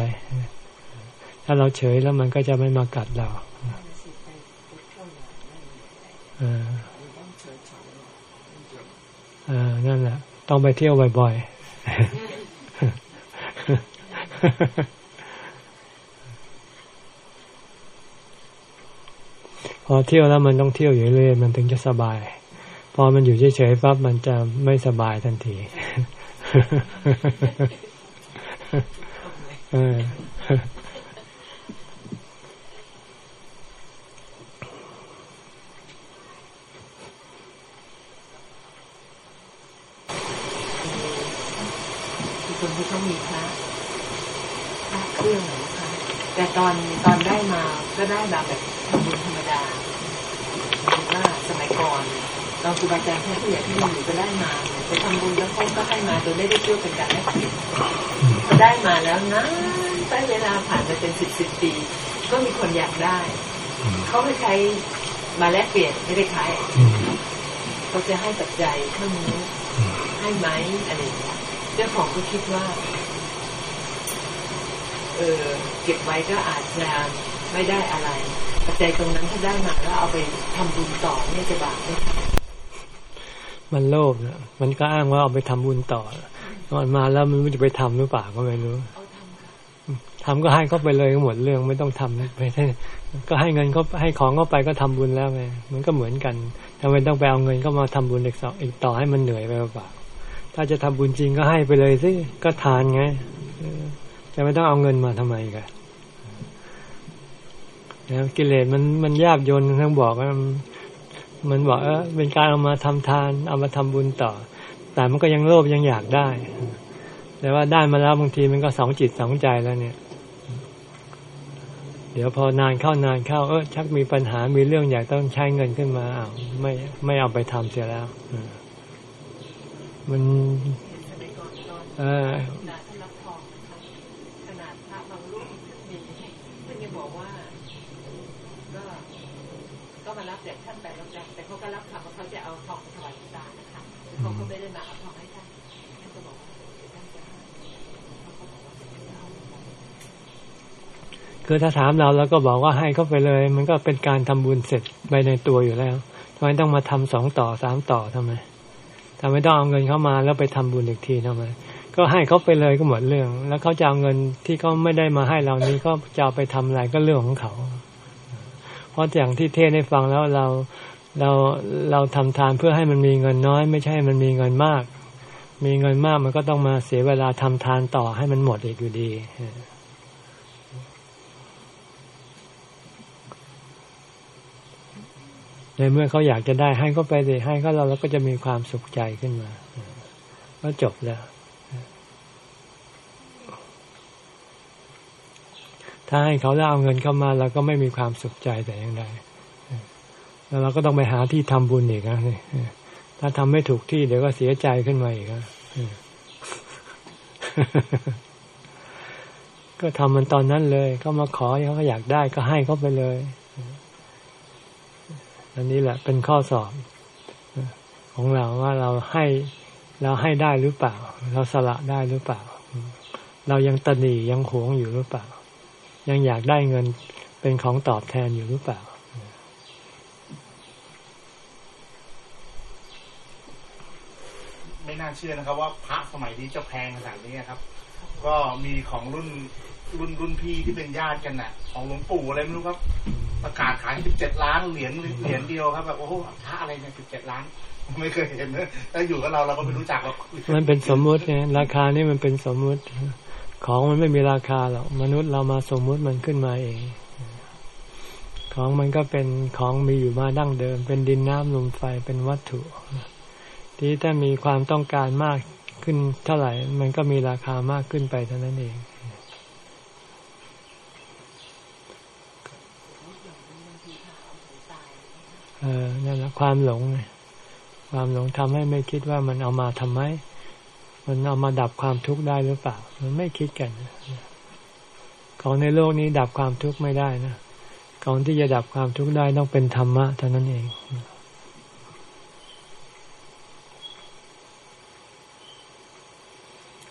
ถ้าเราเฉยแล้วมันก็จะไม่มากัดเราอ่านั่นแหละ ต้องไปเที่ยวบ่อยๆ พอเที่ยวแล้วมันต้องเที่ยวอยู่เรื่อยมันถึงจะสบาย พอมันอยู่เฉยๆปั๊บมันจะไม่สบายทันทีเออคนที่เขามีพระพระเครื่องนะคะแต่ตอนตอนได้มา ก็ได้มาแบบทำบุญธรรมดาว่าสมัยก่อนตอนครูบาอาจารย์ท่านผู้ใหญ่ที่มีอยู่ก็ได้มาไปทำบุญแล้วเขาก็ให้มาโดยไม่ได้เชื่อเป็นการแลกเปลี่ยนพอได้มาแล้วนะใช้เวลาผ่านไปเป็นสิบสิบปีก็มีคนอยากได้ เขาไม่ใช้มาแลกเปลี่ยนไม่ได้ขายเขาจะให้ปัจจัยเท่านี้ให้ไหมอะไรอย่างเงี้ยเจ้าของก็คิดว่า เออเก็บไว้ก็อาจจะ ไม่ได้อะไรปัจจัยตรงนั้นถ้าได้มาแล้วเอาไปทำบุญต่อเนี่ยจะบาปไหมมันโลภนะมันก็อ้างว่าเอาไปทำบุญต่อมันมาแล้วมันจะไปทำหรือเปล่าก็ไม่รู้ทำก็ให้เขาไปเลยก็หมดเรื่องไม่ต้องทำไปก็ให้เงินเขาให้ของเขาไปก็ทำบุญแล้วไงมันก็เหมือนกันทำไมต้องไปเอาเงินก็มาทำบุญอีกต่ออีกต่อให้มันเหนื่อยไปเปล่าถ้าจะทำบุญจริงก็ให้ไปเลยสิก็ทานไงจะไม่ต้องเอาเงินมาทำไมกัน นะกิเลสมันมันยาบยนทั้งบอกมันบอกเออเป็นการเอามาทำทาน เอามาทำบุญต่อ แต่มันก็ยังโลภยังอยากได้ แต่ว่าได้มาแล้วบางทีมันก็สองจิตสองใจแล้วเนี่ย เดี๋ยวพอนานเข้านานเข้าเออชักมีปัญหามีเรื่องอยากต้องใช้เงินขึ้นมาอ้าวไม่ไม่เอาไปทำเสียแล้วมัน เออ คือถ้าถามเราแล้วก็บอกว่าให้เขาไปเลย มันก็เป็นการทำบุญเสร็จไปในตัวอยู่แล้วทำไมต้องมาทำสองต่อสามต่อทำไมทำไมต้องเอาเงินเข้ามาแล้วไปทำบุญอีกทีทำไมก็ให้เขาไปเลยก็หมดเรื่อง แล้วเขาจะเอาเงินที่เขาไม่ได้มาให้เรานี้ก็จะเอาไปทำอะไรก็เรื่องของเขา เพราะอย่างที่เทศให้ฟังแล้วเราเราเราทำทานเพื่อให้มันมีเงินน้อย ไม่ใช่มันมีเงินมาก มีเงินมากมันก็ต้องมาเสียเวลาทำทานต่อให้มันหมดอีกอยู่ดี ในเมื่อเขาอยากจะได้ให้เขาไปเลยให้เขาเราแล้วก็จะมีความสุขใจขึ้นมาก็จบแล้ว ถ้าให้เขาแล้วเอาเงินเข้ามาเราก็ไม่มีความสุขใจแต่อย่างใดแล้วเราก็ต้องไปหาที่ทำบุญอีกนะถ้าทำไม่ถูกที่เดี๋ยวก็เสียใจขึ้นมาอีกนะก็ทำมันตอนนั้นเลย ก็มาขอเขาอยากได้ก็ให้เขาไปเลย อันนี้แหละเป็นข้อสอบของเราว่าเราให้เราให้ได้หรือเปล่า เราสละได้หรือเปล่า เรายังตนียังหวงอยู่หรือเปล่า ยังอยากได้เงินเป็นของตอบแทนอยู่หรือเปล่าไม่น่าเชื่อนะครับ ว่าพระสมัยนี้จะแพงขนาดนี้ครับ ก็มีของรุ่นรุ่นรุ่นพี่ที่เป็นญาติกันน่ะ ของหลวงปู่อะไรไม่รู้ครับ ประกาศขายสิบเจ็ดล้านเหรียญเหรียญเดียวครับแบบโอ้โหพระอะไรเนี่ยสิบเจ็ดล้าน ไม่เคยเห็นนะถ้าอยู่กับเราเราก็ไม่รู้จักหรอกมันเป็นสมมุติไงราคานี่มันเป็นสมมุติ ของมันไม่มีราคาหรอกมนุษย์เรามาสมมุติมันขึ้นมาเอง ของมันก็เป็นของมีอยู่มาดั้งเดิม เป็นดินน้ำลมไฟเป็นวัตถุ ที่ถ้ามีความต้องการมากขึ้นเท่าไหร่ มันก็มีราคามากขึ้นไปเท่านั้นเอง ออนั่นแหละความหลง ความหลงทำให้ไม่คิดว่ามันเอามาทำไม มันเอามาดับความทุกข์ได้หรือเปล่า มันไม่คิดกัน ของในโลกนี้ดับความทุกข์ไม่ได้นะของที่จะดับความทุกข์ได้ต้องเป็นธรรมะเท่านั้นเอง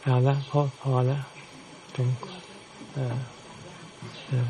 เอาละพอพอแล้วถึงเออเออ